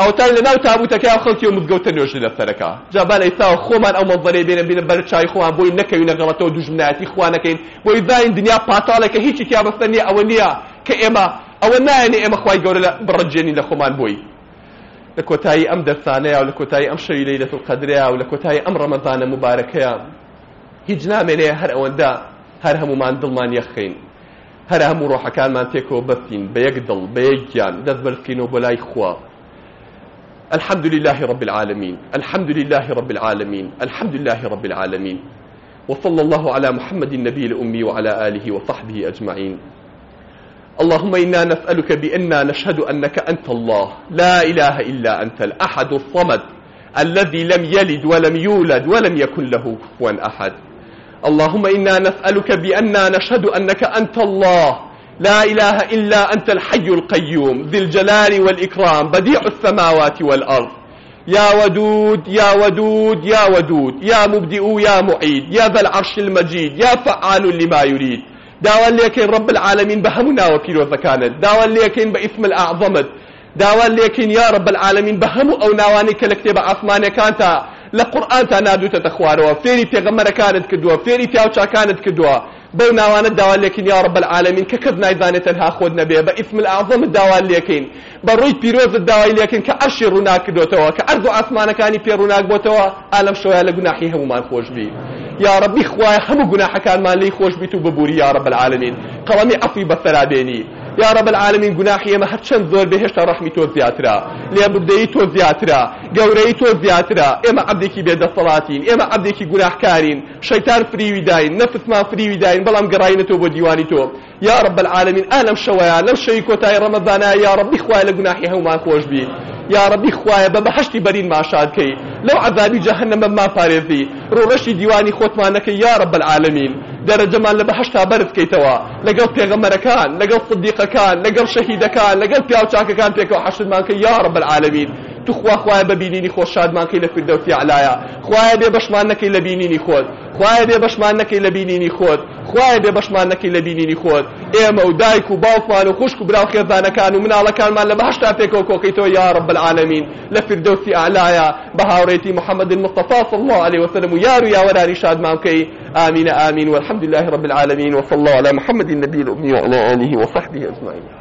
[SPEAKER 1] ئەوتان لە ناو تابوتەکە و خەڵکی و مزگەوتە نوێژی دەفتەرەکە جابان ئێستا خۆمان ئەو مەڵبەرێ بێنە بینە بەر چای خۆمان بۆی نەکەوینە گەڵەتەوە دوژمنایەتی خوانەکەین بۆی داین دنیا پاتاڵەکە هیچی تیابەستە نییە ئەوە نییە کە ئێمە ئەوە نایەنێ ئێمە خوای گەورە لە بڕەجێنی لە خۆمان بۆی لە کۆتایی ئەم دەستانەیە و لە کۆتایی ئەم شەوی لەی لەتو قەدرەیە و لە کۆتایی ئەم ڕەمەزانە مبارەکەیە هیچ نامێنێ هەر ئەوەندا هەر هەمومان دڵمان یەخین هەر هەموو ڕۆحەکانمان تێکەوە بەستین بە یەک دڵ بە یەک گیان دەست بەرسکەینەوە بۆ لای خوا الحمد لله رب العالمين الحمد لله رب العالمين الحمد لله رب العالمين وصلى الله على محمد النبي الأمي وعلى آله وصحبه أجمعين اللهم إنا نسألك بأننا نشهد أنك أنت الله لا إله إلا أنت الأحد الصمد الذي لم يلد ولم يولد ولم يكن له كفوا أحد اللهم إنا نسألك بأننا نشهد أنك أنت الله لا إله إلا أنت الحي القيوم ذي الجلال والإكرام بديع السماوات والأرض يا ودود يا ودود يا ودود يا مبدئ يا معيد يا ذا العرش المجيد يا فعال لما يريد داوان ليكين رب العالمين بهمنا وكيلو زكانت داوان ليكين باسم الأعظمت داوان ليكين يا رب العالمين بهمو أو ناواني كلكتب عثماني كانتا لە قورآانتا نادوتە تەخوارەوە فێری پێغەمەرەکانت کردووە فێری پیاوچکانت کردووە بەو ناوانە داوالێکین یا ڕب العالمین کە کەس نایزانێت تەنها خۆت نەبێ بە ئیسم العظم داوالێکین بە ڕووی پیرۆزت داوایلێکن کە عەرشی ڕووناکردۆتەوە کە ئەرز و ئاسمانەکانی پێ ڕووناک بۆتەوە ئالەم شۆیان لە گوناحی هەمومان خۆش بی یا ڕبی خوای هەموو گوناحەکانمان لی خۆش بیت و ببووری یا ڕب العالمین قەڵەمی عەفی بەسەرابێنی یا رب العالمین گناحی ئێمە هەرچەند زۆر بهێشتا ڕحمی تۆ زیاترا لێبوردەیی تۆ زیاترا گەورەی تۆ زیاترا ئێمە عەبدێکی بێدەسەڵاتین ئێمە عەبدێکی گوناحکارین شەیتان فریوی داین نەفسمان فریوی داین بەڵام گەڕاینەتەوە بۆ دیوانی تۆ یا رب العالمین ئالەم شەوەیە لەم شەوی کۆتای ڕەمەزانە یا ڕەبی خوای لە گوناحی هەمومان خۆش بی یا ربی خوایە بە بەهشتی بەرین ماشادکەی لەو عذابی جەهنەمە ما پارێزی ڕۆڕەشی دیوانی خۆتمانەکەی یا رب العالمین دەرەجەمان لە بەهشتا بەرزکەیتەوە لەگەڵ پێغەمەرەکان لەگەڵ صدیقەکان لەگەڵ شەهیدەکان لەگەڵ پیاوچاکەکان پێکەوە حەشتمان کە یا رب العالمین تو خواخوایە بە بینینی خۆ شادمانکەی لە فردەوتی علایە خوایە بێ بەشمان نەکەی لە بینینی خۆت خوایە بێ بەشمان نەکەی لە بینینی خۆت خوایە بێ بەشمان نەکەی لە بینینی خۆت ئێمە و دایک و باوکمان و خوشک و براو خێزانەکان و مناڵەکانمان لە بەهشتا پێکەوە کۆکەیتەوە یا رب العالمین لە فردەوسی ئالایە بە هاوڕێتی محەممەد مستەفا صلى الله عليه وسلم و یار و یاوەرانی شادمان بکەی آمین آمین والحمد لله رب العالمين وصلى الله على محمد النبي الأمي وعلى آله وصحبه أجمعين